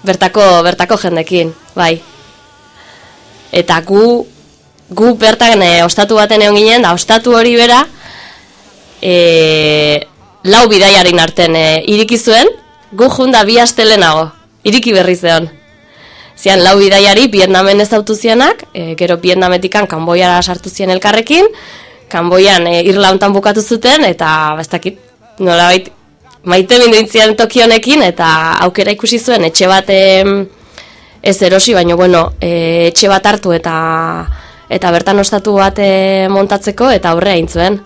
bertako bertako jendekin, bai. Eta gu gu bertan e, ostatu baten egon ginen da ostatu hori bera e, lau bidaiarin arten e, iriki zuen, gu junda bi aste lehenago, iriki berri zeon. Zian lau bidaiari Vietnamen ez dautu zianak, e, gero Vietnametikan Kanboiara sartu zien elkarrekin, Kanboian e, irla hontan bukatu zuten, eta bastakit, nolabait, maite minduintzian toki honekin, eta aukera ikusi zuen etxe bat ez erosi, baina bueno, e, etxe bat hartu eta eta bertan ostatu bat e, montatzeko, eta aurre hain zuen.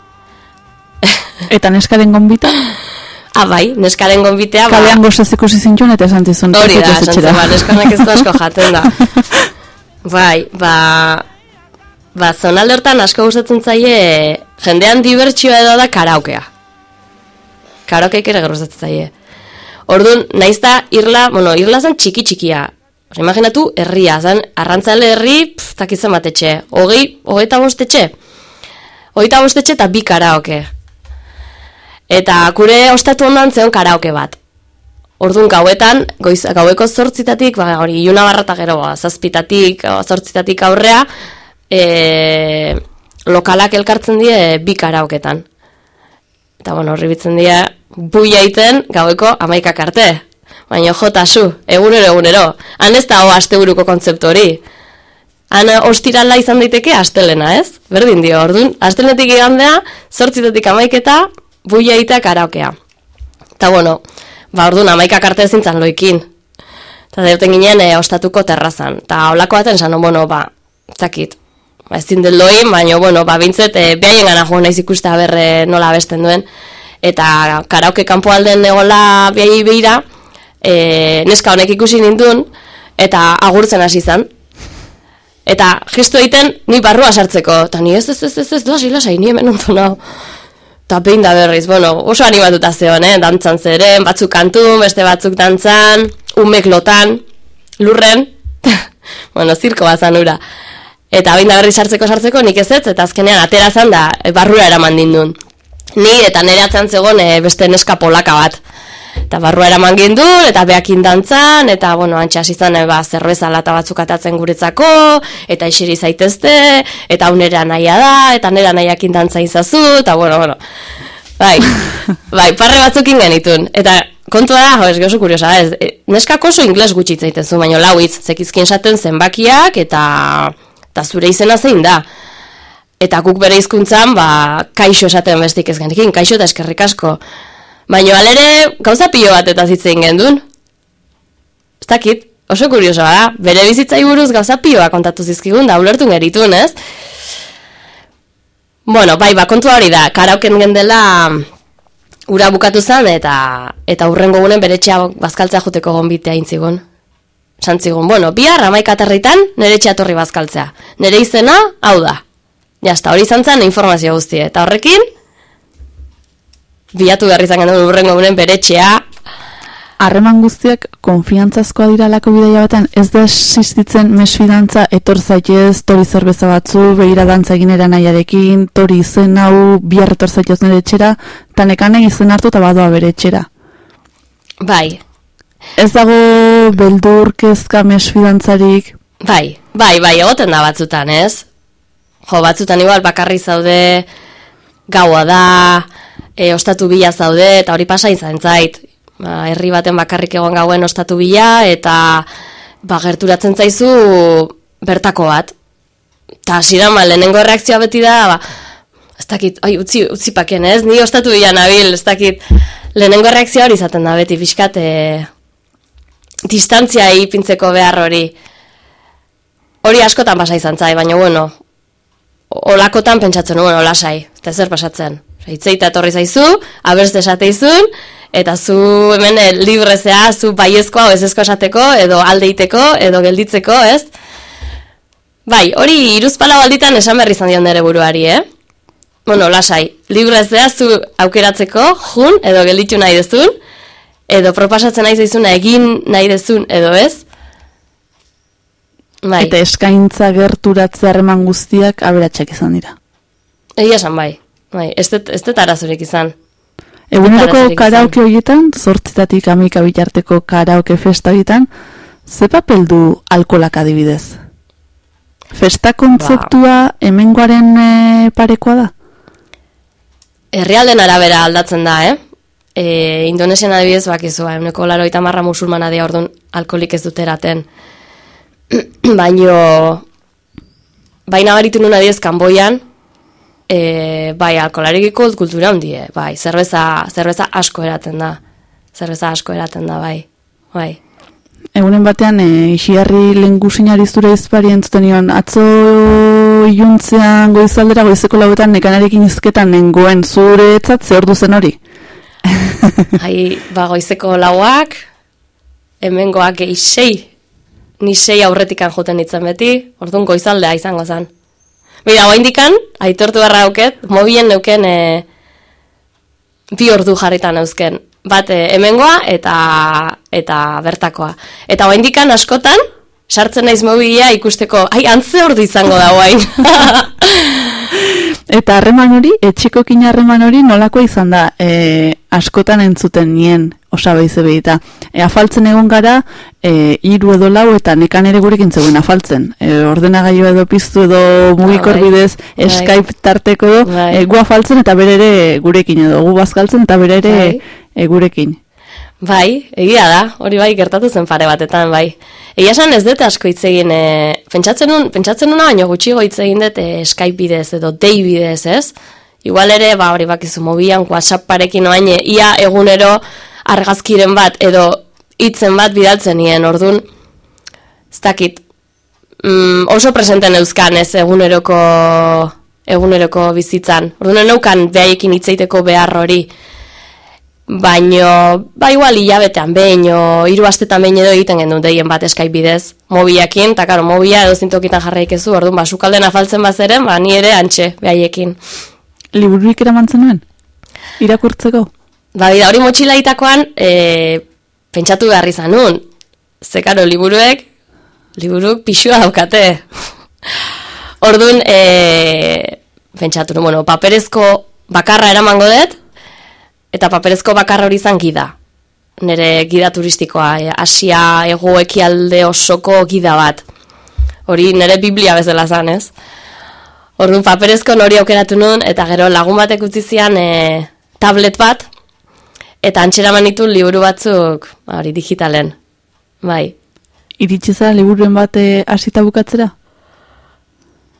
Eta neskaren gonbita, Ah, bai, neskaren gonbitea, ba, kalean gozaz ikusi zintuen eta esan dizun. Hori da, esan ba, neskanak ez du asko jaten da. Bai, ba, ba, zonalde hortan asko gustatzen zaie, jendean dibertsioa edo da karaokea. Karaokeik ere gustatzen zaie. Orduan, naiz da irla, bueno, irla zen txiki txikia. Osa, imaginatu, herria, zen, arrantzale herri, pff, takitzen bat etxe. Hogei, hogeita bost etxe. Hogeita bost etxe eta bi karaoke. Eta gure ostatu ondan zeon karaoke bat. Orduan gauetan, goiz, gaueko zortzitatik, ba, hori iluna barrata gero, ba, zazpitatik, ba, zortzitatik aurrea, e, lokalak elkartzen die bi karaoketan. Eta, bueno, horri bitzen dira, buia iten gaueko amaikak arte. Baina jota zu, egunero egunero. Han ez da ho asteburuko kontzeptu hori. Han eh, ostirala izan daiteke astelena, ez? Berdin dio, orduan, astelenetik igandea, zortzitatik amaiketa, buia itea karaokea. Eta bueno, ba orduan amaikak arte ezintzan loikin. Eta deuten ginen e, ostatuko terrazan. Eta holako baten esan, bueno, ba, zakit, ba, ez zindel loin, baina, bueno, ba, bintzet, e, behaien gana jo naiz ikuste berre nola besten duen. Eta karaoke kanpo alden egola behai behira, e, neska honek ikusi nindun, eta agurtzen hasi zan. Eta gestu egiten ni barrua sartzeko. Eta ni ez, ez, ez, ez, ez, lasai, lasai, ni hemen ondo nao. Eta behin da berriz, bueno, oso animatuta zeon, eh? dantzan zeren, batzuk kantun, beste batzuk dantzan, umek lotan, lurren, bueno, zirko bazan ura. Eta behin da berriz sartzeko sartzeko nik ez ez, eta azkenean atera zan da, e, barrura eraman dindun. Ni eta nire atzean zegoen e, beste neska polaka bat. Eta barrua eraman gindun, eta behakin dantzan, eta, bueno, antxe hasi zan, e, ba, zerbeza lata batzuk atatzen guretzako, eta isiri zaitezte, eta unera nahia da, eta nera nahiakin dantza izazu, eta, bueno, bueno, bai, bai, parre batzukin genitun, eta kontua da, jo, ez oso kuriosa, ez, e, neskak oso ingles gutxi hitz egiten zu, baina lau hitz, zekizkien esaten zenbakiak, eta, eta zure izena zein da. Eta guk bere hizkuntzan ba, kaixo esaten bestik ez genekin, kaixo eta eskerrik asko. Baina alere, gauza pilo bat eta zitzein gendun. Ez dakit, oso kuriosoa da, bere bizitzai buruz gauza pioa kontatu zizkigun, da ulertu geritun, ez? Bueno, bai, ba, kontua hori da, karaoken gendela ura bukatu zen, eta eta urrengo gunen bere etxea bazkaltzea juteko gonbitea intzigun. Santzigun, bueno, bihar amaika aterritan nire etxea torri bazkaltzea. Nire izena, hau da. Jasta, hori izan zen informazio guztie. Eta horrekin, bilatu behar izan genuen urrengo gunen bere etxea, Harreman guztiak konfiantzazkoa dira lako bidaia batean, ez da existitzen mesfidantza etor zaitez, tori zerbeza batzu, behira dantza egin eran nahiarekin, tori izen hau, bihar etor zaitez nire etxera, tanekane izen hartu eta badoa bere etxera. bai, Ez dago beldur, kezka, mesfidantzarik, Bai, bai, bai, egoten da batzutan, ez? Jo, batzutan igual bakarri zaude, gaua da, e, ostatu bila zaude, eta hori pasa izan zait. Ba, herri baten bakarrik egon gauen ostatu bila, eta ba, gerturatzen zaizu bertako bat. Eta hasieran ba, lehenengo reakzioa beti da, ba, ez dakit, ai, utzi, utzi paken, ez? Ni ostatu bila nabil, ez dakit, lehenengo reakzioa hori izaten da beti, pixkat, e, distantzia ipintzeko behar hori. Hori askotan pasa izan zai, baina bueno, olakotan pentsatzen nuen olasai, eta zer pasatzen. Itzeita etorri zaizu, aberste esateizun, eta zu hemen eh, librezea, zu baiezkoa o ezezko esateko, edo aldeiteko, edo gelditzeko, ez? Bai, hori iruzpala balditan esan berri izan dion nere buruari, eh? Bueno, lasai, librezea zu aukeratzeko, jun, edo gelditu nahi dezun, edo proposatzen nahi zaizuna egin nahi dezun, edo ez? Bai. eta eskaintza gerturatze harreman guztiak aberatsak izan dira. Egia esan bai. Bai, ez dut, ez dut arazorik izan. Eguneroko karaoke horietan, zortzitatik amika bitarteko karaoke festa horietan, ze papel du alkolak adibidez? Festa kontzeptua hemengoaren e, parekoa da? Herrialden arabera aldatzen da, eh? E, Indonesian adibidez bakizu, ba, euneko laro eta marra musulmana dia orduan alkolik ez dute eraten. Baino, baina baritu nuen adibidez Kanboian, e, bai, alkolarekiko kultura handie, bai, zerbeza, zerbeza asko eraten da. Zerbeza asko eraten da, bai. Bai. Egunen batean, e, isiarri lengusinari zure izpari entzuten nion, atzo iluntzean goizaldera goizeko lauetan nekanarekin izketan nengoen zure etzat ze ordu zen hori. Hai, ba, goizeko lauak, hemengoak gehi sei, ni sei aurretikan joten ditzen beti, orduan goizaldea izango zen. Bira, hoa indikan, aitortu beharra auket, mobien neuken e, bi ordu jarritan eusken. Bat e, hemengoa eta eta bertakoa. Eta hoa indikan askotan, sartzen naiz mobilia ikusteko, ai, antze ordu izango da guain. Eta harreman hori, etxikokin harreman hori nolakoa izan da, e, askotan entzuten nien, osaba izebeita. E, afaltzen egon gara, e, iru edo lau eta nekan ere gurekin zegoen afaltzen. E, ordenagailu edo piztu edo mugikor bai. bidez, Bai. Skype tarteko edo, Bai. e, gu afaltzen eta bere ere gurekin edo, gu bazkaltzen eta bere ere Bai. e, gurekin. Bai, egia da, hori bai gertatu zen pare batetan, bai. Egia esan ez dut asko hitz egin, e, pentsatzen nun, pentsatzen nuna baino gutxigo hitz egin dut e, Skype bidez edo Dei bidez, ez? Igual ere, ba, hori bakizu mobian, WhatsApparekin oain, e, ia egunero argazkiren bat edo hitzen bat bidaltzen nien, ordun ez dakit, mm, oso presenten euskan ez eguneroko eguneroko bizitzan. Orduan neukan behaiekin hitzeiteko behar hori. Baino, ba igual hilabetean behin, o hiru astetan behin edo egiten genuen deien bat Skype bidez, mobiakin, eta karo, mobia edo zintokitan jarraik ezu, orduan, ba, sukalden afaltzen bazeren, ba, ni ere antxe, behaiekin. Libururik eraman zenuen? Irakurtzeko? Ba, bida, hori motxilaitakoan, e, pentsatu behar izan nun. Ze, karo, liburuek, liburuk pixua daukate. Orduan, e, pentsatu nun, bueno, paperezko bakarra eramango dut, eta paperezko bakarra hori izan gida. Nere gida turistikoa, e, Asia ego ekialde osoko gida bat. Hori nere biblia bezala zan, ez? Orduan paperezko nori aukeratu nun, eta gero lagun batek utzi zian e, tablet bat, Eta antxeraman ditu liburu batzuk, hori digitalen. Bai, Iritsi zara liburuen bat eh, hasita bukatzera?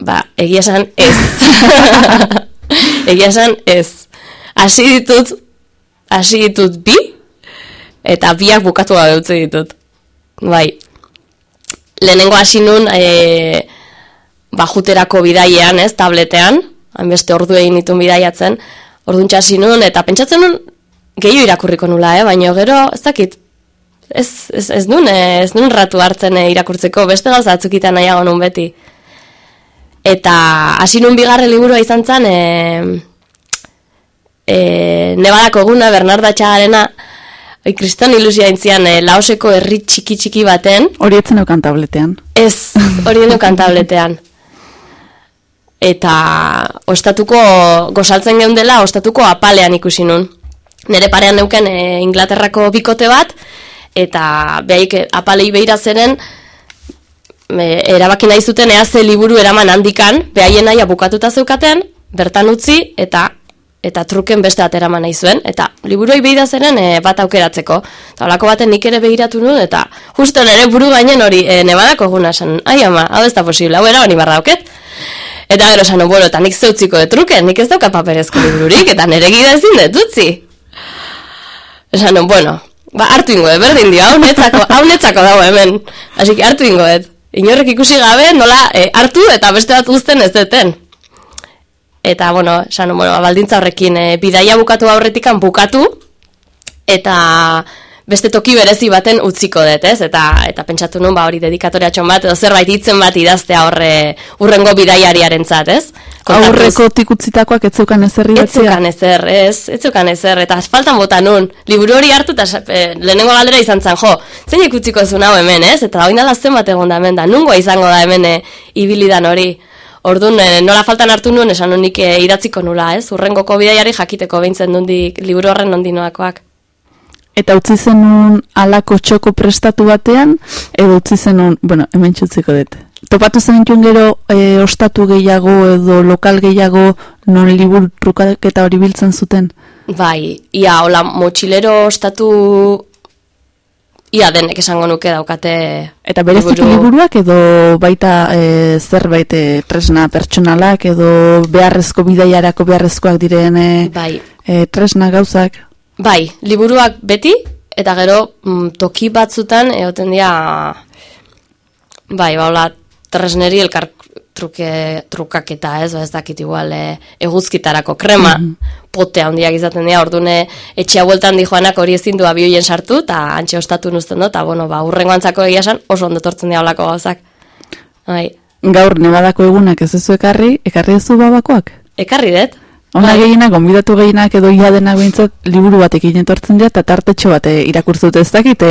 ba, egia esan ez. egia esan ez. Hasi ditut, hasi ditut bi, eta biak bukatu gabe utzi ditut. Bai. Lehenengo hasi nun, e, bajuterako bidaiean, ez, tabletean, hainbeste ordu egin ditun bidaiatzen, orduntxa hasi nun, eta pentsatzen nun, gehiago irakurriko nula, eh? baina gero, ez dakit, ez, ez, ez nun, eh, ez nun ratu hartzen eh, irakurtzeko, beste gauza atzukitan nahiago nun beti. Eta hasi nun bigarren liburua izan zen, e, e, Nebadako eguna, Bernarda Txagarena, oi, kriston ilusia intzian, e, laoseko herri txiki txiki baten, Hori etzen eukan tabletean. Ez, hori denukan tabletean. Eta ostatuko, gozaltzen geundela, ostatuko apalean ikusi nun. Nere parean neuken e, Inglaterrako bikote bat, eta behaik eh, apalei behira zeren, e, erabaki nahi zuten ea ze liburu eraman handikan, behaien nahi bukatuta zeukaten, bertan utzi, eta eta truken beste ateraman nahi zuen, eta liburuei behira zeren e, bat aukeratzeko. Eta holako baten nik ere behiratu nuen, eta justo nire buru gainen hori e, nebadako guna esan, ai ama, hau ez da posible, hau era hori barra dauket. Eta gero esan, bueno, eta nik zeutziko de truken, nik ez dauka paperezko libururik, eta nire gida ezin dut utzi. Esan, bueno, ba, hartu ingo, berdin dio, hau netzako, hau netzako dago hemen. Así que hartu ingo, Inorrek ikusi gabe, nola, e, hartu eta beste bat uzten ez deten. Eta, bueno, esan, bueno, baldintza horrekin, e, bidaia bukatu aurretikan bukatu, eta beste toki berezi baten utziko dut, ez? Eta, eta pentsatu nun, ba, hori dedikatoreatxon bat, edo zerbait hitzen bat idaztea horre urrengo bidaiariaren zat, ez? Aurreko tikutzitakoak ez zeukan ezerri Ez batzea. zeukan ezer, ez, ez zeukan ezer, eta asfaltan bota nun, liburu hori hartu eta e, lehenengo galdera izan zen, jo, zein ikutziko zuen hau hemen, ez, eta hori nala zenbat egon da hemen da, nungoa izango da hemen e, ibilidan hori, Orduan, e, nola faltan hartu nuen, esan honik e, idatziko nula, ez, urrengoko bidaiari jakiteko behintzen nondik liburu horren nondi noakoak. Eta utzi zenun alako txoko prestatu batean, edo utzi zenun, bueno, hemen txutziko dut. Topatu zen gero e, ostatu gehiago edo lokal gehiago non liburu trukaketa hori biltzen zuten. Bai, ia, hola, motxilero ostatu, ia denek esango nuke daukate Eta bereziki liburu- liburuak edo baita e, zerbait e, tresna pertsonalak edo beharrezko bidaiarako beharrezkoak diren e, Bai, e, tresna gauzak. Bai, liburuak beti, eta gero mm, toki batzutan egoten dira, bai, baula, tresneri elkar truke, trukaketa, ez, ba, ez dakit igual, e, eguzkitarako krema, pote handiak izaten dira, ordune etxea bueltan di joanak hori ezin du abioien sartu, eta antxe ostatu nuzten dut, eta bueno, ba, urrengo antzako egia esan, oso ondo tortzen dira holako gauzak. Bai, Gaur nebadako egunak ez ezu ekarri, ekarri ez babakoak? ekarri dut, Ona Bai. gehienak, gonbidatu gehienak edo ia denak behintzat liburu batekin etortzen dira eta tartetxo bate irakurtzen dute ez dakite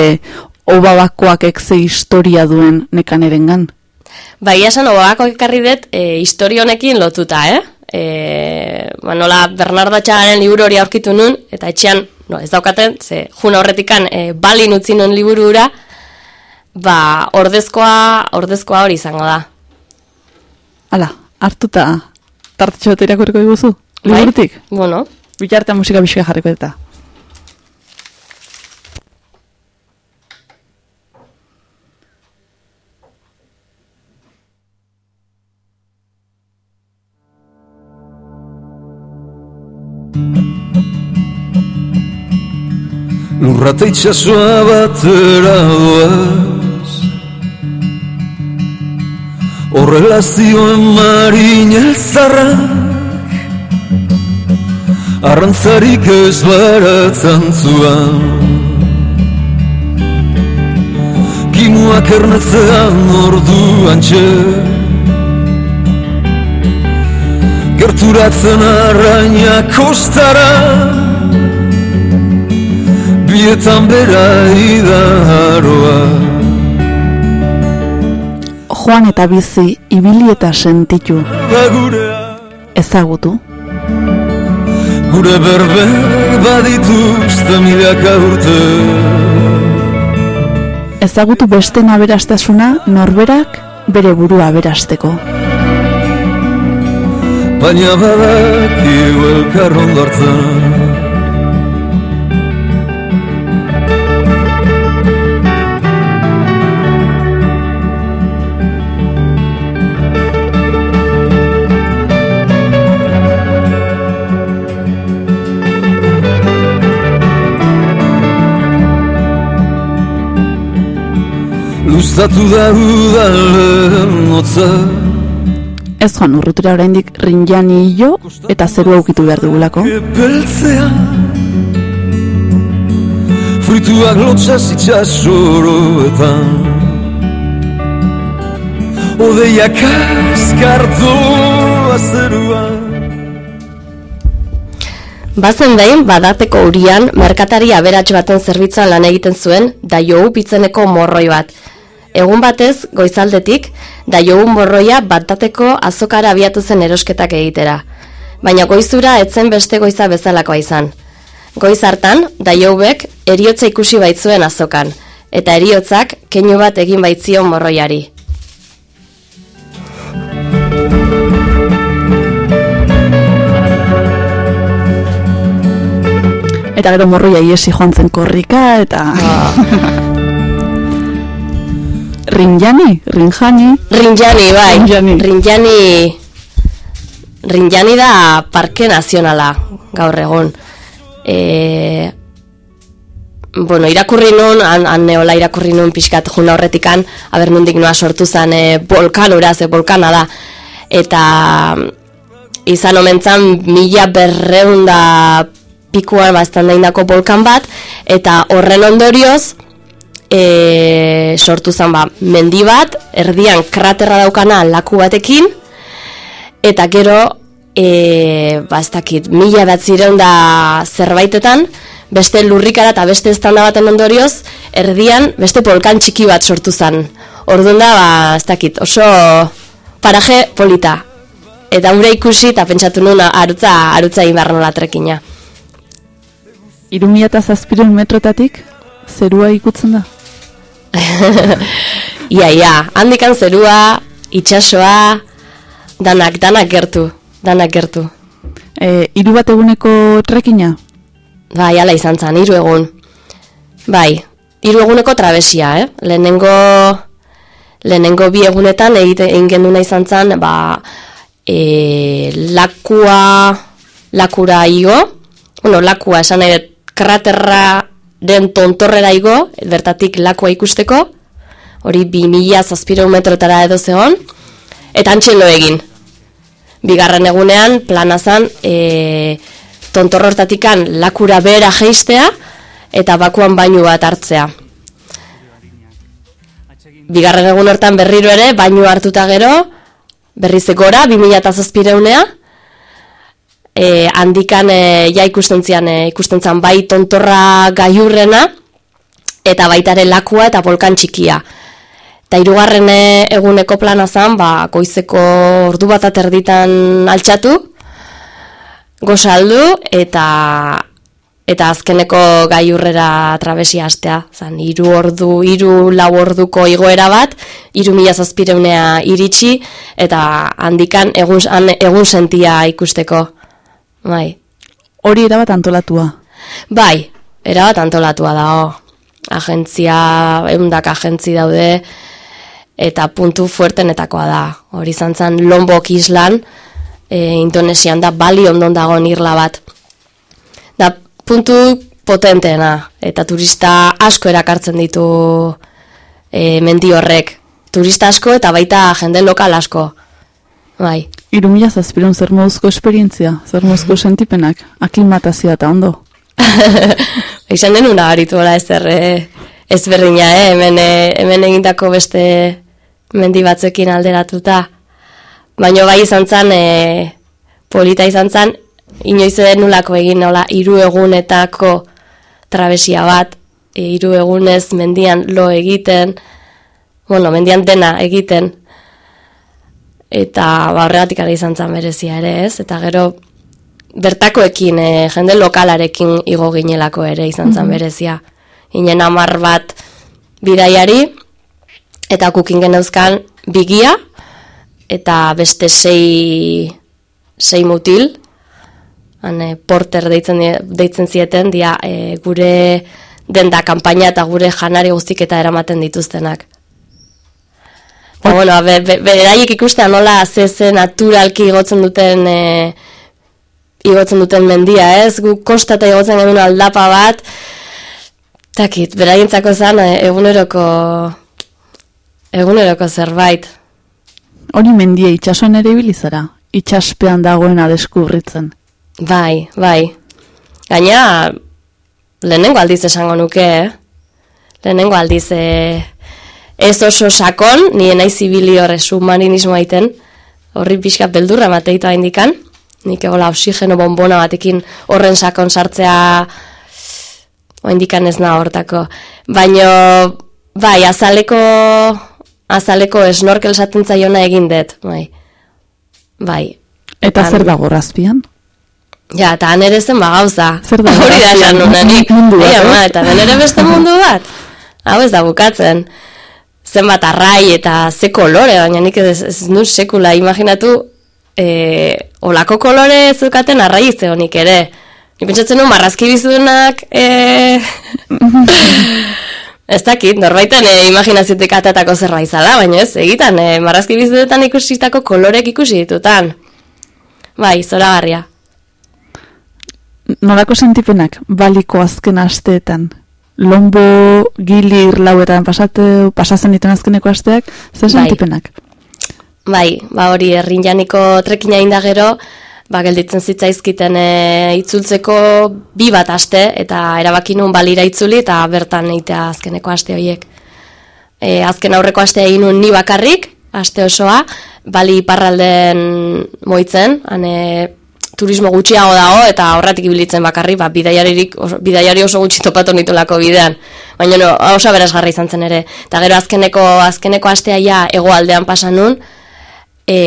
obabakoak ekze historia duen nekanerengan. Bai, esan obako ekarri dut e, historia honekin lotuta, eh? E, ba, nola Bernarda Txagaren liburu hori aurkitu nun, eta etxean, no, ez daukaten, ze juna horretikan e, balin utzi nun liburu hura, ba, ordezkoa, ordezkoa hori izango da. Hala, hartuta tartetxo bat irakurriko diguzu? Bai? Liburutik? Bueno, Bitartean musika bisika jarriko eta. Lurrata itxasua batera doaz Horrela zioen marin elzarrak Arrantzarik ez baratzen zuan Kimuak ernatzean orduan txe Gerturatzen arraina kostara Bietan bera idaroa Joan eta bizi, ibili eta sentitu, gurea ezagutu. Gure berbek badituzte milaka urte Ezagutu beste aberastasuna norberak bere burua aberasteko. Baina badakigu elkar ondortzen Luzatu da udalen notza Ez joan urrutira oraindik rinjani hilo eta zeru aukitu behar dugulako. Beltzea Fruituak lotxas itxasoroetan Odeiak askartu azeruan Bazen behin, badateko urian, merkatari aberats baten zerbitzuan lan egiten zuen, daiou pitzeneko morroi bat. Egun batez, goizaldetik, daiou morroia batateko azokara abiatu zen erosketak egitera. Baina goizura etzen beste goiza bezalakoa izan. Goiz hartan, daioubek eriotza ikusi baitzuen azokan, eta eriotzak keinu bat egin baitzion morroiari. Eta gero morroia iesi joan zen korrika, eta... Rinjani? Rinjani? Rinjani, bai. Rinjani. Rinjani... Rinjani da parke nazionala, gaur egun. E... Bueno, irakurri nun, han, han neola irakurri nun pixkat juna horretikan, aber nundik noa sortu zen e, volkanura, ze volkana da. Eta izan omentzan mila berreun da pikuan bastan daindako volkan bat, eta horren ondorioz, e, sortu zen ba, mendi bat, erdian kraterra daukana laku batekin, eta gero, e, ba, ez dakit, mila batzireun da zerbaitetan, beste lurrikara eta beste estanda baten ondorioz, erdian beste polkan txiki bat sortu zen. Orduan da, ba, ez dakit, oso paraje polita. Eta hura ikusi eta pentsatu nuen arutza, arutza behar nola trekina. Irumia eta zazpiren metrotatik, zerua ikutzen da. Ia, ia, handikan zerua, itxasoa, danak, danak gertu, danak gertu. E, iru bat eguneko trekina? Bai, ala izan zen, hiru egun. Bai, hiru eguneko trabesia, eh? Lehenengo, lehenengo bi egunetan egite egin genduna izan zen, ba, e, lakua, lakura igo, bueno, lakua esan nahi kraterra den tontorrera igo, bertatik lakua ikusteko, hori bi mila zazpireun metrotara edo zegon, eta antxelo egin. Bigarren egunean, plana zan, e, tontorro hortatikan lakura behera geistea, eta bakuan bainu bat hartzea. Bigarren egun hortan berriro ere, bainu hartuta gero, berriz gora, 2008 e, handikan e, ja ikusten zian, e, ikusten zian bai tontorra gaiurrena, eta baitare lakua eta volkan txikia. Eta hirugarren e, eguneko plana zan, ba, goizeko ordu bat aterditan altxatu, gozaldu, eta eta azkeneko gaiurrera trabesia hastea. Zan, iru ordu, iru lau orduko igoera bat, iru mila zazpireunea iritsi, eta handikan egun, egun sentia ikusteko. Bai. Hori erabat antolatua. Bai, erabat antolatua dago. Agentzia, eundak agentzi daude, eta puntu fuertenetakoa da. Hori izan zen Lombok islan, e, Indonesian da, Bali ondon dagoen irla bat. Da, puntu potenteena, eta turista asko erakartzen ditu e, mendi horrek. Turista asko eta baita jende lokal asko. Bai. Iru mila zazpireun zer moduzko esperientzia, zer moduzko sentipenak, aklimatazioa eta ondo. Izan denun nabaritu hola ezer eh, ezberdina, eh? hemen, eh, hemen egindako beste mendi batzuekin alderatuta. Baina bai izan zen, eh, polita izan zen, inoiz nulako egin nola hiru egunetako trabesia bat, e, hiru egunez mendian lo egiten, bueno, mendian dena egiten, eta ba, horregatik ara izan zen berezia ere, ez? Eta gero bertakoekin, e, jende lokalarekin igo ginelako ere izan zen berezia. Inen amar bat bidaiari, eta kukin geneuzkan bigia, eta beste sei, sei mutil, han, e, porter deitzen, deitzen zieten, dia e, gure denda kanpaina eta gure janari guztiketa eramaten dituztenak. Ba, bueno, be, be, beraiek ikustea nola ze naturalki igotzen duten e, igotzen duten mendia, ez? Gu kostata igotzen genuen aldapa bat, takit, beraientzako zen e, eguneroko eguneroko zerbait. Hori mendia itxasoan ere ibilizara, itxaspean dagoena deskubritzen. Bai, bai. Gaina, lehenengo aldiz esango nuke, eh? Lehenengo aldiz, eh, ez oso sakon, nire nahi zibili horre submarinismo aiten, horri pixka beldurra mateita indikan, nik egola oxigeno bombona batekin horren sakon sartzea oindikan ez na hortako. Baino, bai, azaleko, azaleko snorkel esaten zaiona egin dut, bai. Bai. Eta zer dago razpian? Ja, eta han ere zen bagauza. Zer da Hori da esan nuna nik. mundu bat, eta han ere beste mundu bat. Hau ez da bukatzen. Zenbat arrai eta ze kolore, baina nik ez, ez nu sekula imaginatu e, olako kolore zukaten arrai zehonik ere. Ni pentsatzen nuen marrazki bizunak e, ez dakit, norbaiten e, imaginaziotik atatako zerbait zala, baina ez, egitan, e, marrazki bizunetan ikusitako kolorek ikusi ditutan. Bai, zoragarria. Nolako sentipenak baliko azken asteetan? Lombo, gilir, lauetan pasate, pasatzen dituen azkeneko asteak, zer Bai. sentipenak? Bai, ba hori errinjaniko trekina inda gero, ba gelditzen zitzaizkiten e, itzultzeko bi bat aste eta erabaki nun balira itzuli eta bertan eitea azkeneko aste horiek. E, azken aurreko astea egin nun ni bakarrik, aste osoa, bali iparralden moitzen, hane turismo gutxiago dago eta horratik ibilitzen bakarri, ba, bidaiaririk, bidaiari oso gutxi topatu nitulako bidean. Baina no, oso berazgarri izan zen ere. Eta gero azkeneko, azkeneko astea ja hegoaldean pasa nun, e,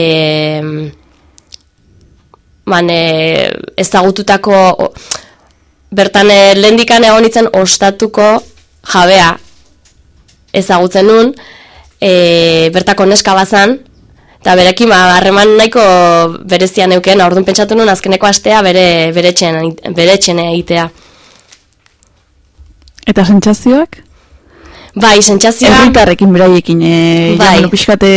man, e, ezagututako, o, bertan e, lehendikan egon nintzen ostatuko jabea ezagutzen nun, e, bertako neska bazan, eta berekin ba, harreman nahiko berezia neuken, orduan pentsatu nun azkeneko astea bere, bere, etxean, bere etxean egitea. Eta sentsazioak? Bai, sentsazioa... Herritarrekin beraiekin, e, Bai. ja, bueno, pixkate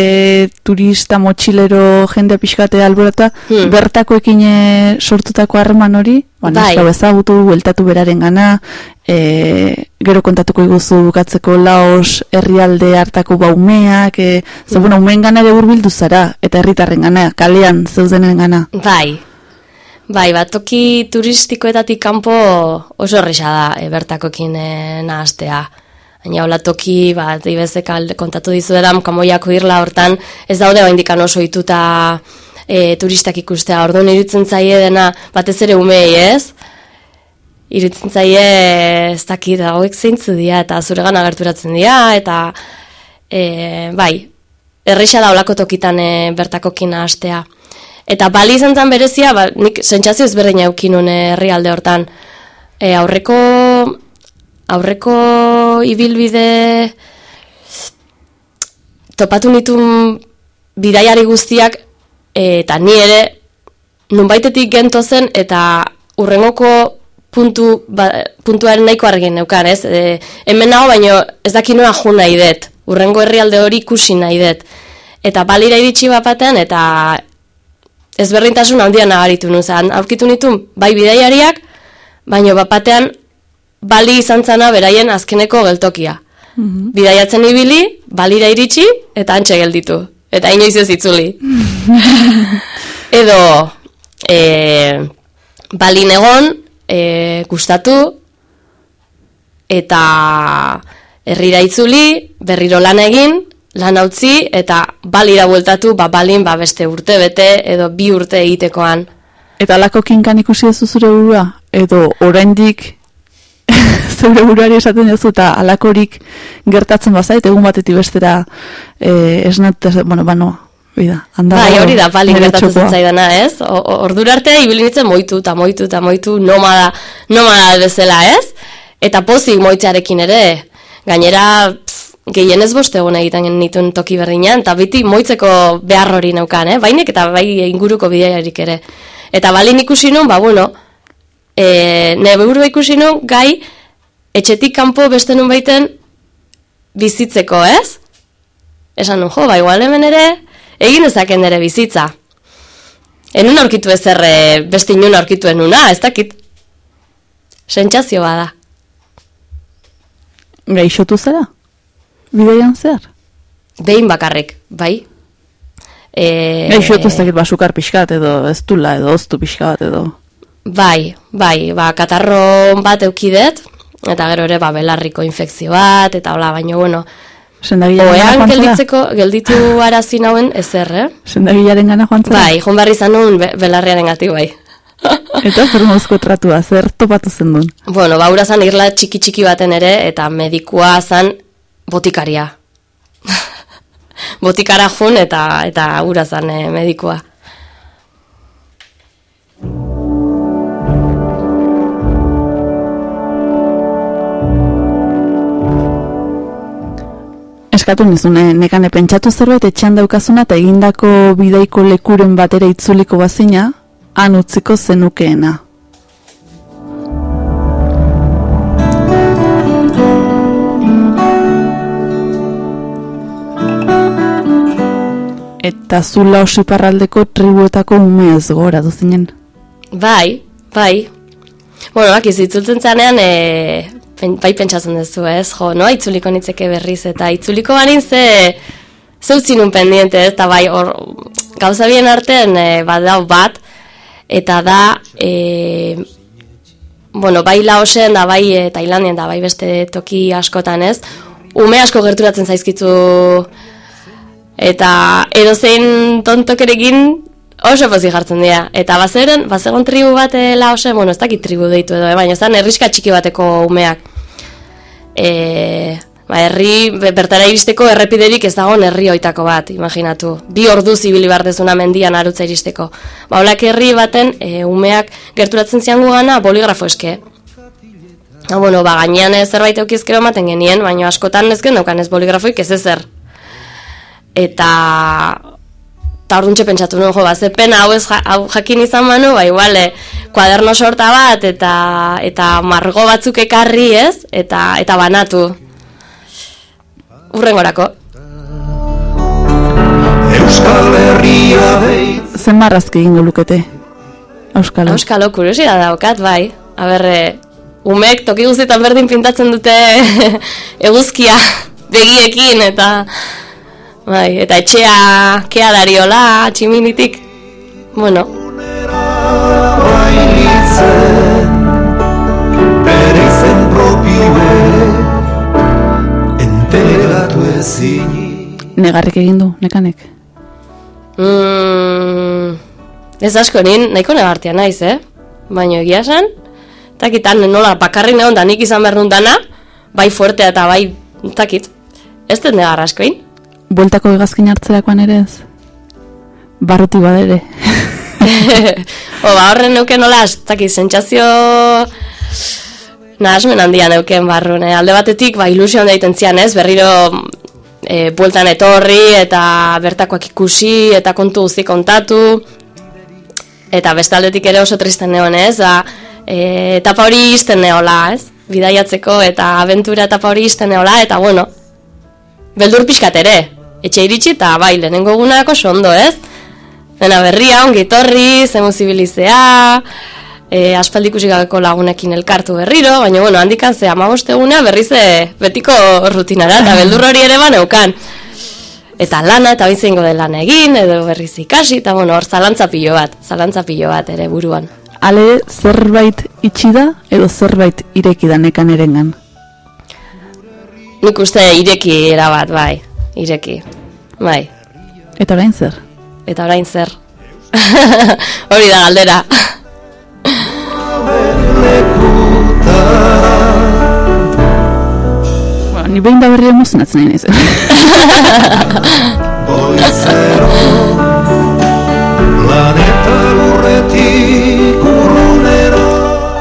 turista, motxilero, jende pixkate alborata, Hmm. bertakoekin e, sortutako harreman hori, ba, Bai. bai. ezagutu, bueltatu beraren gana, e, gero kontatuko iguzu bukatzeko laos, herrialde hartako baumeak, e, ze, bueno, umeen gana ere hurbildu zara, eta herritarren gana, kalean zeudenen gana. Bai. Bai, bat toki turistikoetatik kanpo oso horreza da e, bertakokin e, nahastea. Baina hola toki, bat, ibezek kontatu dizuedan, kamoiako irla hortan, ez daude indikan oso ituta e, turistak ikustea. Orduan irutzen zaie dena, batez ere umei, ez? Irutzen zaie, ez dakit, hauek zeintzu dira, eta zuregan agerturatzen dira, eta e, bai, errisa da olako tokitan e, bertakokin nahastea. Eta bali izan zen berezia, ba, nik sentsazio ezberdin eukinun herrialde hortan. E, aurreko aurreko ibilbide topatu nitun bidaiari guztiak e, eta ni ere nunbaitetik gento zen eta urrengoko puntu, ba, puntuaren nahiko argin neukan, ez? E, hemen nago, baino ez daki noa jo nahi dut. Urrengo herrialde hori ikusi nahi dut. Eta balira iritsi bat batean, eta ezberdintasun handia nagaritu nuzan. Aurkitu nitun, bai bidaiariak, baino bat batean bali izan zana beraien azkeneko geltokia. Bidaiatzen ibili, balira iritsi, eta antxe gelditu. Eta inoiz ez itzuli. Edo, e, balin egon, e, gustatu, eta herrira itzuli, berriro lan egin, lan utzi eta balira bueltatu, ba balin ba beste urte bete edo bi urte egitekoan. Eta alako kinkan ikusi duzu zure burua? Edo oraindik zure buruari esaten duzu eta alakorik gertatzen bazait, egun batetik bestera eh, esnat, bueno, bano, Oida, handa Bai, hori da, nire gertatzen txokoa. zitzaidana, ez? Ordura arte ibili nintzen moitu eta moitu eta moitu nomada, nomada bezala, ez? Eta pozik moitzarekin ere. Gainera, pff, gehienez boste egun egiten nituen toki berdinean, eta biti moitzeko behar hori neukan, eh? Bainek eta bai inguruko bideiarik ere. Eta balin ikusi nun, ba, bueno, e, burua ikusi nun, gai, etxetik kanpo beste nun baiten bizitzeko, ez? Esan nun, jo, ba, igual hemen ere, egin ezaken ere bizitza. Enun aurkitu ezer eh, beste inun aurkitu enuna, ez dakit. Sentsazio bada. Gaixotu zara? Bideian zer? behin bakarrik, bai. E, Gaixo ez dakit basukar pixkat edo ez dula edo oztu pixka bat edo. Bai, bai, ba, katarro bat eukidet, eta gero ere, ba, belarriko infekzio bat, eta hola, baina, bueno, oean gelditzeko, gelditu arazi nauen ezer, eh? Sendagilaren gana joan zara? Bai, joan barri izan nuen be, belarriaren gati, bai. Eta zer mozko tratua, zer topatu zen duen? Bueno, ba, ura zan irla txiki-txiki baten ere, eta medikua zan botikaria. Botikara jun eta eta ura zan eh, medikua. Eskatu nizune, nekane pentsatu zerbait etxean daukazuna eta egindako bidaiko lekuren batera itzuliko bazina, han utziko zenukeena. Eta zula osiparraldeko tribuetako umeaz gora duzinen. Bai, bai. Bueno, bak, itzultzen zanean, e, bai pentsatzen duzu, ez? Jo, no, itzuliko nitzeke berriz, eta itzuliko banin ze, ze utzi nun pendiente, ez? Eta bai, hor, gauza bien artean, e, badau bat, eta da, e, bueno, bai Laosen da bai e, Tailandian da bai beste toki askotan, ez? Ume asko gerturatzen zaizkitu eta edozein tontokerekin oso pozik jartzen dira. Eta bazeren, bazegon tribu bat eh, Laosen, bueno, ez dakit tribu deitu edo, eh, baina da herriska txiki bateko umeak. E, ba, herri, be- bertara iristeko errepiderik ez dago herri oitako bat, imaginatu. Bi ordu zibili behar dezuna mendian arutza iristeko. Ba, holak herri baten e, umeak gerturatzen ziango gana boligrafo eske. Ha, bueno, ba, gainean zerbait eukizkero ematen genien, baina askotan ez genaukan ez boligrafoik ez ezer. Eta eta orduntxe pentsatu nuen, jo, ba, ze pena hau, ez, hau jakin izan manu, ba, igual, eh, kuaderno sorta bat, eta, eta margo batzuk ekarri, ez, eta, eta banatu. Urrengorako. Euskal Herria deit Zen marrazki egingo lukete? Euskalo. Euskalo, kuriosia daukat, bai. Haber, umek toki guztietan berdin pintatzen dute eguzkia begiekin, eta bai, eta etxea kea dariola, tximinitik. Bueno, Bere izen propioe Enteratu ezini Negarrik egin du, nekanek. mm, ez asko nin, nahiko negartia naiz, eh? Baina egia esan, takitan nola bakarri neon da nik izan behar dana, bai fuertea eta bai, takit, ez den negar askoin. Bueltako hegazkin hartzerakoan ere ez? Barruti badere. o, ba, horren neuken nola, ez sentsazio nahasmen handia neuken barrun, eh? alde batetik, ba, ilusio handa egiten zian, ez, berriro e, bueltan etorri, eta bertakoak ikusi, eta kontu guzti kontatu, eta beste aldetik ere oso tristen neon, ez, da, e, etapa hori izten neola, ez, bidaiatzeko, eta aventura etapa hori izten neola, eta bueno, beldur pixkat ere, etxe iritsi, eta bai, lehenengo egunak oso ondo, ez, Dena berria, ongi etorri, zemu zibilizea, e, aspaldi ikusi gabeko lagunekin elkartu berriro, baina bueno, handikan ze amaboste eguna berriz e, betiko rutinara, eta beldur hori ere baneukan. Eta lana, eta bizingo den lan egin, edo berriz ikasi, eta bueno, hor zalantza pilo bat, zalantza pilo bat ere buruan. Ale zerbait itxi da edo zerbait ireki da nekan erengan. Nik uste ireki erabat, bai, ireki, bai, Eta orain zer? eta orain zer. hori da galdera. Bueno, ni behin da berria emozionatzen nahi naiz. Goizero Planeta lurretik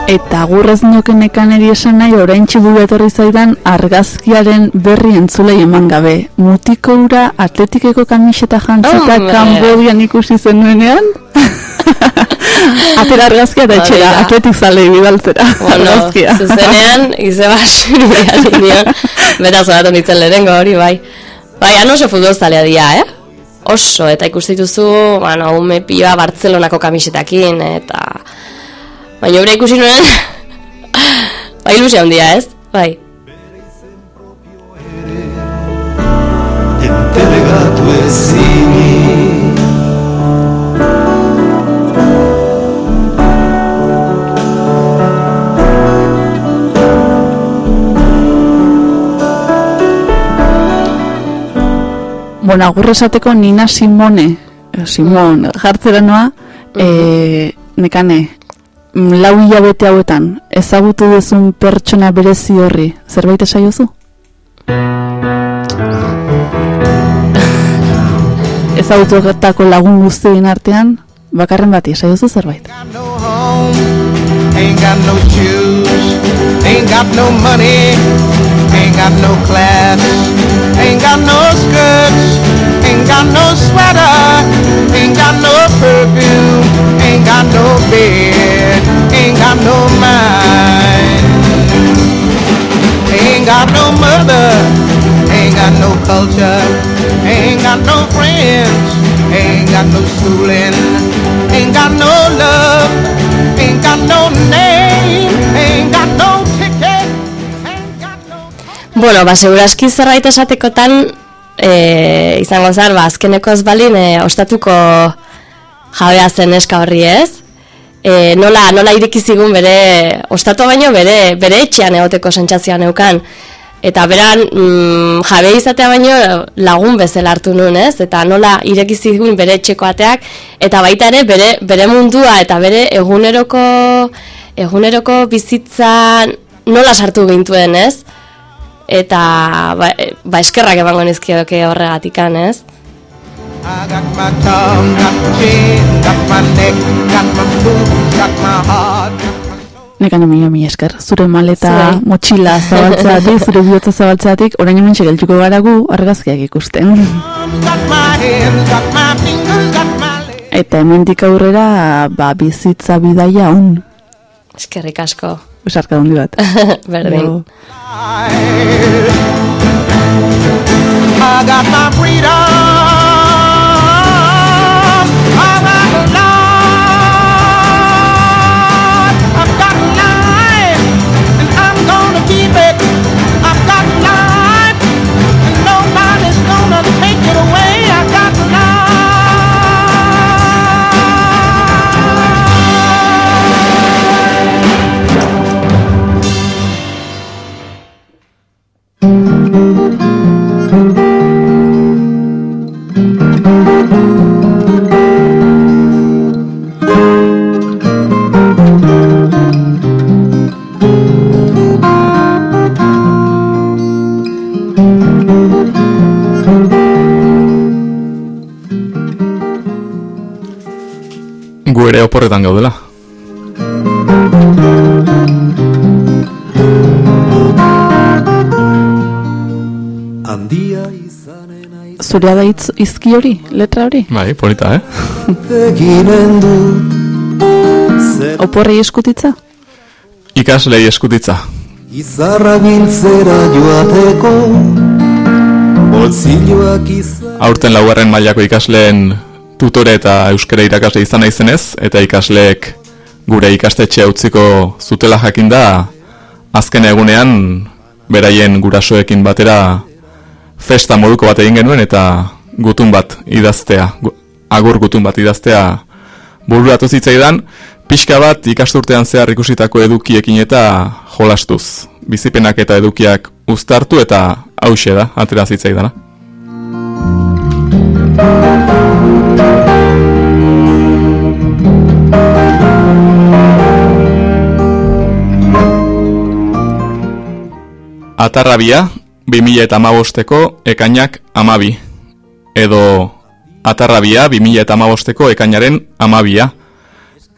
Eta gurrez nioken nekaneri esan nahi orain txiburu etorri zaidan argazkiaren berri entzulei eman gabe. Mutiko ura atletikeko kamiseta jantzita Hombre. Kambodian ikusi zenuenean. Atera argazkia eta etxera, atletik zalei bidaltzera. Bueno, argazkia. zuzenean, ize basuri alineo. Beta zoratu nintzen lehenengo hori, bai. Bai, han oso futbol zalea dia, eh? Oso, eta ikusten dituzu, bueno, ume pioa Bartzelonako kamisetakin, eta... Baina bera ikusi nuen. Bai ilusia handia ez? Bai. Entelegatu ezini. Bona, esateko Nina Simone, eh, Simone, jartzera noa, e, nekane, lau hilabete hauetan, ezagutu duzun pertsona berezi horri, zerbait esaiozu? Ezagututako lagun guztien artean, bakarren bati esaiozu zerbait. ain't got no shoes, ain't got no money, ain't got no class, ain't got no skirts, ain't got no sweater, ain't got no perfume, ain't got no bed, no mind, ain't got no mother, ain't got no culture, ain't got no friends, ain't got no schooling, ain't got no love, ain't got no name, ain't got no ticket, got no. Bueno, ba, seguraski zerbait esatekotan, e, izango zar, ba, azkeneko ez balin, e, ostatuko jabea zen neska horri ez. E, nola, nola irikizigun bere, ostatu baino bere, bere etxean egoteko sentsazioa neukan. Eta beran, mm, jabe izatea baino lagun bezala hartu nuen, ez? Eta nola irekizigun bere etxeko ateak, eta baita ere bere, bere mundua eta bere eguneroko, eguneroko bizitzan nola sartu gintuen, ez? Eta ba, ba eskerrak emango nizkioke horregatikan, ez? I got my tongue, got my chin, got my neck, got my boobs, got my heart. got my Nekane mila mila esker, zure maleta Zuei. motxila zabaltzeatik, zure bihotza zabaltzeatik, orain hemen geltuko gara gu argazkiak ikusten. Eta hemendik aurrera, ba, bizitza bidaia un. Eskerrik asko. Besarka handi bat. Berdin. I got my freedom. Keep it. Gu ere oporretan gaudela. Handia izanen Zurea da hitz izki hori, letra hori? Bai, polita, eh? Oporrei eskutitza? Ikaslei eskutitza. izarra biltzera joateko Bolzilloak izan Aurten laugarren mailako ikasleen tutore eta euskara irakasle izan naizenez, eta ikasleek gure ikastetxea utziko zutela jakinda, azken egunean beraien gurasoekin batera festa moduko bat egin genuen eta gutun bat idaztea, gu- agur gutun bat idaztea bururatu zitzaidan, pixka bat ikasturtean zehar ikusitako edukiekin eta jolastuz. Bizipenak eta edukiak uztartu eta hause da, atera zitzaidana. Atarrabia, 2000 eta amabosteko ekainak amabi. Edo Atarrabia, 2000 eta amabosteko ekainaren amabia.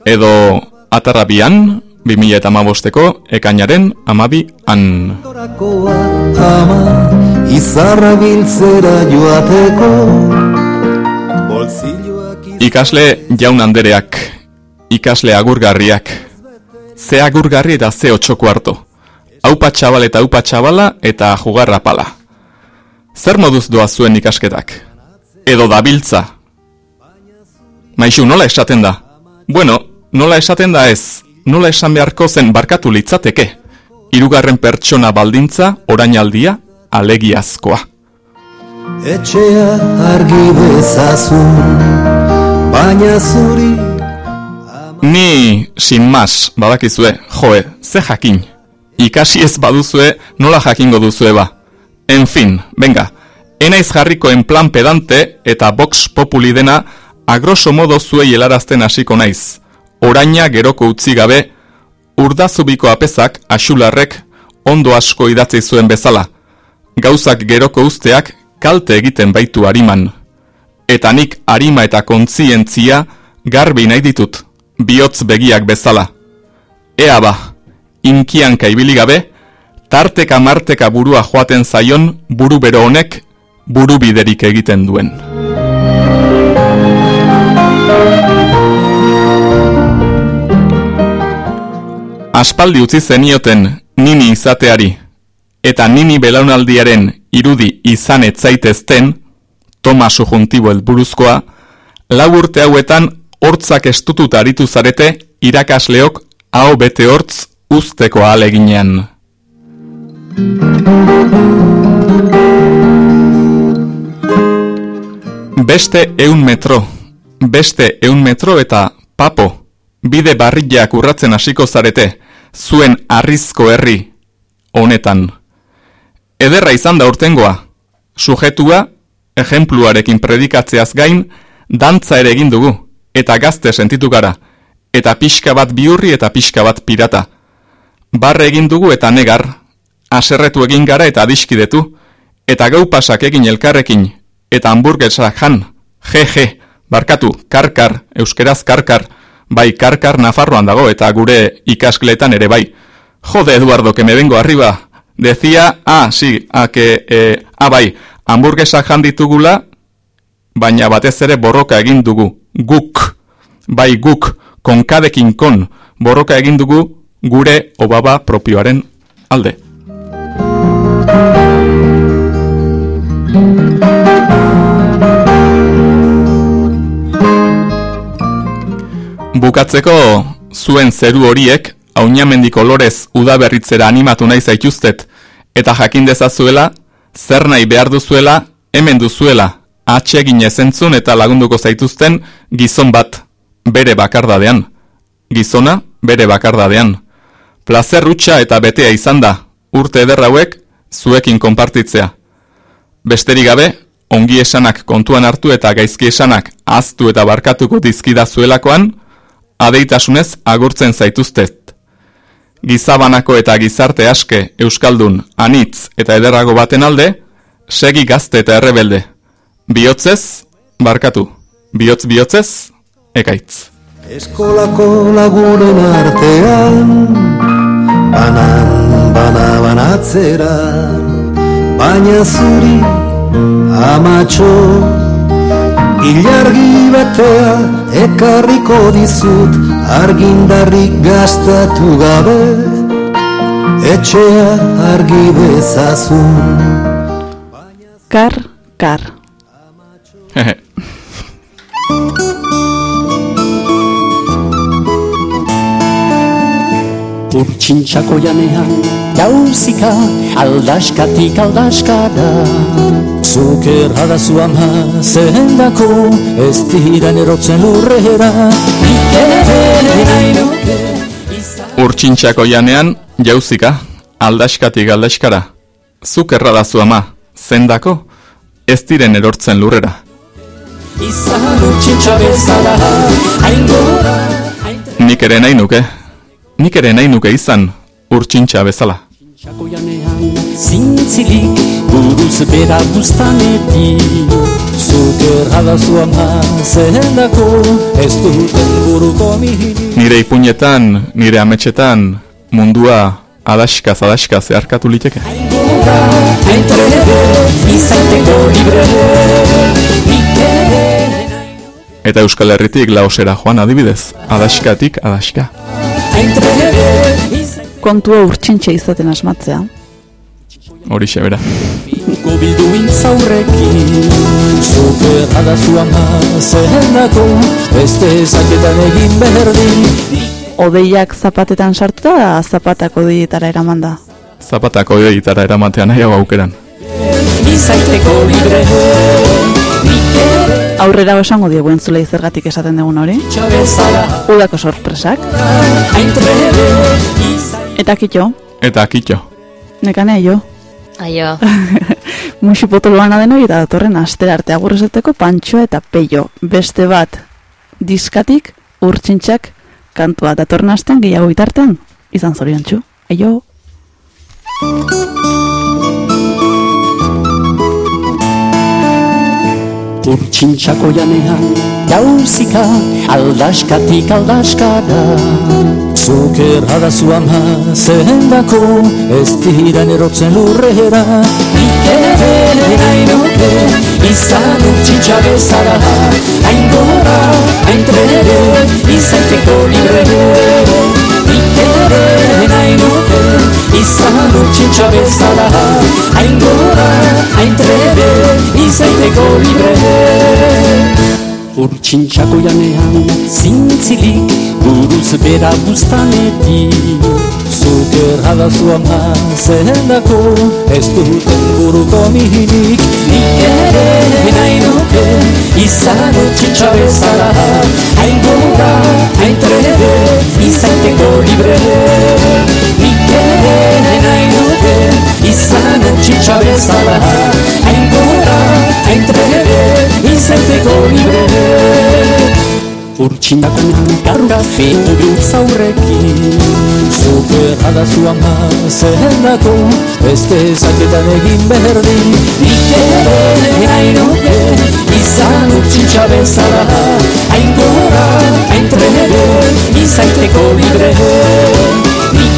Edo Atarrabian, 2000 eta amabosteko ekainaren amabi an. Ama izarra biltzera joateko Ikasle jaun andereak, ikasle agurgarriak, ze agurgarri eta ze otxoko harto. Aupa txabal eta aupa txabala eta jugarra pala. Zer moduz doa zuen ikasketak? Edo dabiltza? Maixu, nola esaten da? Bueno, nola esaten da ez? Nola esan beharko zen barkatu litzateke? Hirugarren pertsona baldintza, orainaldia, alegiazkoa. Etxea argi bezazun Baina zuri Ni, sin mas, badakizue, joe, ze jakin. Ikasi ez baduzue, nola jakingo duzue ba. En fin, venga, Enaiz jarrikoen plan pedante eta box populi dena agroso modo zuei helarazten hasiko naiz. Oraina geroko utzi gabe, urdazubiko apezak asularrek ondo asko idatzi zuen bezala. Gauzak geroko usteak kalte egiten baitu ariman. Eta nik arima eta kontzientzia garbi nahi ditut, bihotz begiak bezala. Ea ba, inkianka ibili gabe, tarteka marteka burua joaten zaion buru bero honek buru biderik egiten duen. Aspaldi utzi zenioten nini izateari, eta nini belaunaldiaren irudi izan etzaitezten, Tomaso Juntibo elburuzkoa, lau urte hauetan hortzak estututa aritu zarete irakasleok hau bete hortz usteko aleginean. Beste eun metro, beste eun metro eta papo, bide barriak urratzen hasiko zarete, zuen arrizko herri honetan. Ederra izan da urtengoa, sujetua, ejempluarekin predikatzeaz gain, dantza ere egin dugu, eta gazte sentitu gara, eta pixka bat biurri eta pixka bat pirata. Barre egin dugu eta negar, aserretu egin gara eta adiskidetu, eta gau pasak egin elkarrekin, eta hamburguesak jan, je je, barkatu, karkar, euskeraz karkar, bai karkar Nafarroan dago eta gure ikaskletan ere bai. Jode Eduardo, que me vengo arriba, decía, ah, sí, a que, eh, ah, bai, hamburguesak jan ditugula, baina batez ere borroka egin dugu, guk, bai guk, konkadekin kon, borroka egin dugu gure obaba propioaren alde. Bukatzeko zuen zeru horiek aunamendiko lorez udaberritzera animatu nahi zaituztet eta jakin dezazuela zer nahi behar duzuela hemen duzuela atsegin ezentzun eta lagunduko zaituzten gizon bat bere bakardadean. Gizona bere bakardadean. Plazer rutxa eta betea izan da urte ederrauek zuekin konpartitzea. Besterik gabe, ongi esanak kontuan hartu eta gaizki esanak aztu eta barkatuko dizkida zuelakoan, adeitasunez agurtzen zaituztet. Gizabanako eta gizarte aske euskaldun anitz eta ederrago baten alde, segi gazte eta errebelde. Bihotzez, barkatu. Bihotz bihotzez, ekaitz. Eskolako lagunen artean Banan, bana, banatzera Baina zuri amatxo Ilargi betea ekarriko dizut Argindarrik gastatu gabe Etxea argi bezazun Kar, kar. Urtsintxako janean jauzika aldaskatik aldaskara Zukerra da zu ama zendako ez diran erotzen lurrera Urtsintxako janean, jauzika, aldaskatik aldaskara. Zuk erradazu ama, zendako, ez diren erortzen lurrera. izan urtsintxa bezala Hain gora, hain Nik ere nahi nuke, nik ere nahi nuke izan, urtsintxa bezala. Txako janean zintzilik buruz bera buztanetik Zukerra da zu ama zendako ez duten buruko mihirik Nire ipuñetan, nire ametxetan, mundua adaskaz adaskaz zeharkatu liteke. Entrebe, izateko libre Nik ere Eta Euskal Herritik laosera joan adibidez, adaskatik adaska. Kontua urtsintxe izaten asmatzea. Horixe bera. Ko bilduin zaurrekin Zukerra da zu ama zendako Beste zaketan egin berdin Odeiak zapatetan sartuta da zapatak odeietara eraman da. Zapatako gitara eramatean nahiago aukeran. Izateko libre Aurrera esango diegu entzulei zergatik esaten dugun hori. Udako sorpresak. Eta kitxo. Eta kitxo. Nekane jo. Aio. Muxu potoloana denoi eta datorren astera arte agurrezeteko pantxo eta peio. Beste bat, diskatik, urtsintxak, kantua datorren astean gehiago bitartean. Izan zorion txu. Aio. Urtsintxako janean Jauzika aldaskatik aldaskara. Zuker adazu ama zehendako Ez tiran erotzen lurrera. Ike ere nahi nuke Izan urtsintxa bezara Hain gora, hain trebe Izaiteko libre Ike ere nahi nuke izan utxintxa bezala hain gora, hain trebe, izaiteko libre. Urtsintxako janean, zintzilik, buruz bera guztanetik Zukerra da zuan da, zehendako, ez duten buruko mihinik Nik ere, nahi nuke, izan urtsintxa bezala Hain gora, hain trebe, izaiteko libre libre ere nahi dute Izan txitsa bezala Aintora, aintre ere Izenteko libre Urtsindako nintarruga Fiko bintzaurrekin Zuke jada zu ama Zerrendako Beste zaketan egin berdi Nik ere nahi dute Izan urtsintxa bezala Aintora, aintre ere Izaiteko libre Aintora, aintre ere